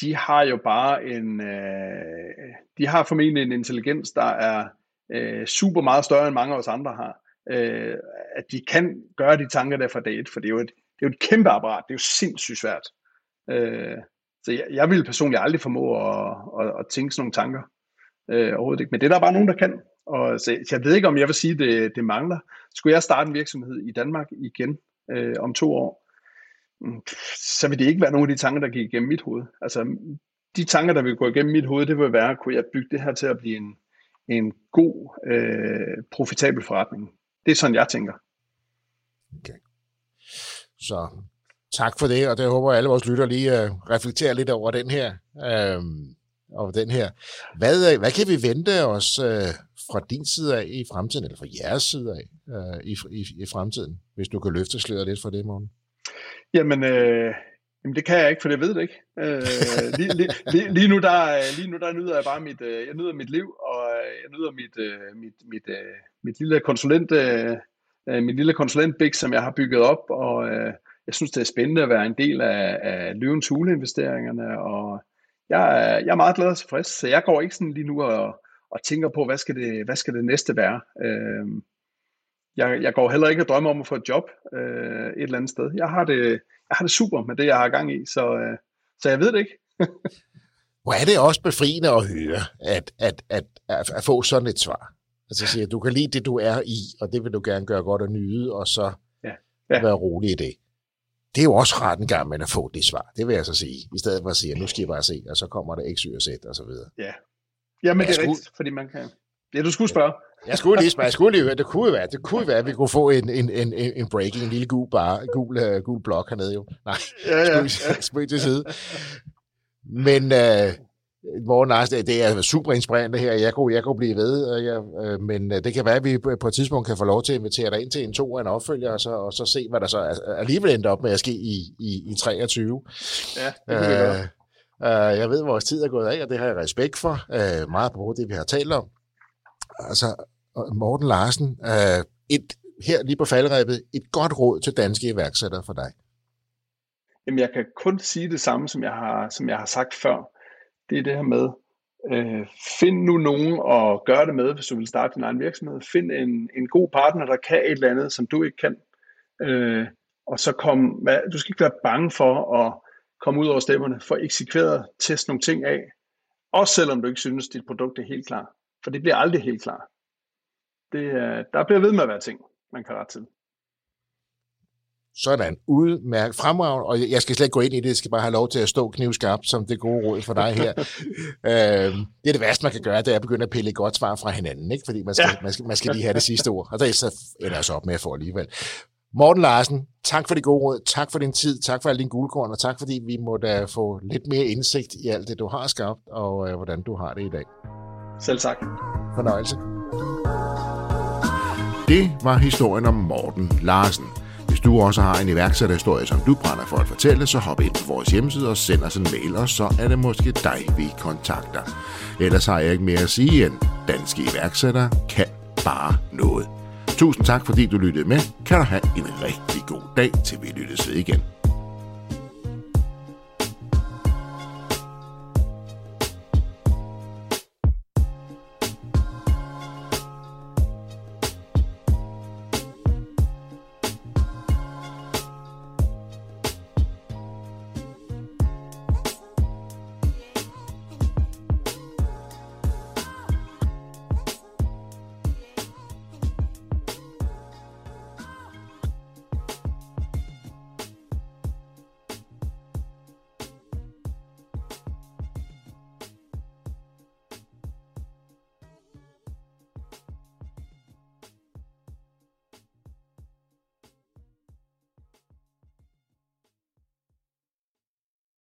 de har jo bare en, øh, de har formentlig en intelligens, der er øh, super meget større end mange af os andre har. Øh, at de kan gøre de tanker der fra dag for det er jo et, det er jo et kæmpe apparat, det er jo sindssygt svært. Øh, så jeg, jeg vil personligt aldrig formå at, at, at tænke sådan nogle tanker. Øh, overhovedet ikke. Men det er der bare nogen, der kan. Og så, jeg ved ikke, om jeg vil sige, at det, det mangler. Skulle jeg starte en virksomhed i Danmark igen øh, om to år, mm, så vil det ikke være nogen af de tanker, der gik igennem mit hoved. Altså, de tanker, der vil gå igennem mit hoved, det vil være, kunne jeg bygge det her til at blive en, en god, øh, profitabel forretning. Det er sådan, jeg tænker. Okay. Så tak for det, og det håber jeg, alle vores lytter lige uh, reflekterer lidt over den her. Uh, over den her. Hvad, hvad kan vi vente os uh, fra din side af i fremtiden, eller fra jeres side af uh, i, i, i fremtiden, hvis du kan løfte sløret lidt for det, morgen? Jamen, øh, Jamen det kan jeg ikke, for det ved det ikke. Øh, lige, lige, lige, lige, nu der, lige nu der nyder jeg bare mit, øh, jeg nyder mit liv, og øh, jeg nyder mit, øh, mit, mit, mit lille konsulent, min lille konsulent som jeg har bygget op, og jeg synes det er spændende at være en del af, af løvens investeringerne, og jeg er, jeg er meget glad og tilfreds, så jeg går ikke sådan lige nu og, og tænker på, hvad skal det, hvad skal det næste være. jeg, jeg går heller ikke og drømmer om at få et job et eller andet sted. Jeg har det, jeg har det super med det, jeg har gang i, så, øh, så jeg ved det ikke. Hvor er det også befriende at høre, at, at, at, at, at få sådan et svar. Altså siger, du kan lide det, du er i, og det vil du gerne gøre godt og nyde, og så ja. Ja. være rolig i det. Det er jo også ret en gang med at få det svar, det vil jeg så sige, i stedet for at sige, nu skal jeg bare se, og så kommer der X, Y og Z og så videre. Ja, Jamen, det er rigtigt, fordi man kan... Ja, du skulle spørge. Jeg skulle lige spørge, jeg skulle lige høre, det kunne være, det kunne være, at vi kunne få en, en, en, en breaking, en lille gul, bar, gul, uh, gul blok hernede jo. Nej, ja, ja. skulle til side. Men uh, hvor Lars, det, det er super inspirerende her. Jeg kunne, jeg kunne blive ved, uh, jeg, uh, men det kan være, at vi på et tidspunkt kan få lov til at invitere dig ind til en to og en opfølger, og så, og så se, hvad der så alligevel endte op med at ske i, i, i 23. Ja, det kan vi gøre. Uh, jeg ved, at vores tid er gået af, og det har jeg respekt for. Uh, meget på det, vi har talt om altså Morten Larsen, øh, et, her lige på faldrebet, et godt råd til danske iværksættere for dig? Jamen, jeg kan kun sige det samme, som jeg har, som jeg har sagt før. Det er det her med, øh, find nu nogen at gøre det med, hvis du vil starte din egen virksomhed. Find en, en god partner, der kan et eller andet, som du ikke kan. Øh, og så kom, du skal ikke være bange for at komme ud over stemmerne, for eksekveret, test nogle ting af. Også selvom du ikke synes, dit produkt er helt klar. For det bliver aldrig helt klar. Det, der bliver ved med at være ting, man kan rette til. Sådan, udmærket, fremragende, og jeg skal slet ikke gå ind i det, jeg skal bare have lov til at stå knivskarpt, som det gode råd for dig her. øh, det er det værste, man kan gøre, det er at begynde at pille godt svar fra hinanden, ikke? fordi man skal, ja. man, skal, man skal lige have det sidste ord, og er så ender jeg så op med at få alligevel. Morten Larsen, tak for det gode råd, tak for din tid, tak for al din guldkorn, og tak fordi vi må da få lidt mere indsigt i alt det, du har skabt, og øh, hvordan du har det i dag. Selv tak. Fornøjelse. Det var historien om Morten Larsen. Hvis du også har en iværksætterhistorie, som du brænder for at fortælle, så hop ind på vores hjemmeside og send os en mail, og så er det måske dig, vi kontakter. Ellers har jeg ikke mere at sige end, danske iværksættere kan bare noget. Tusind tak, fordi du lyttede med. Kan du have en rigtig god dag, til vi lyttes ved igen.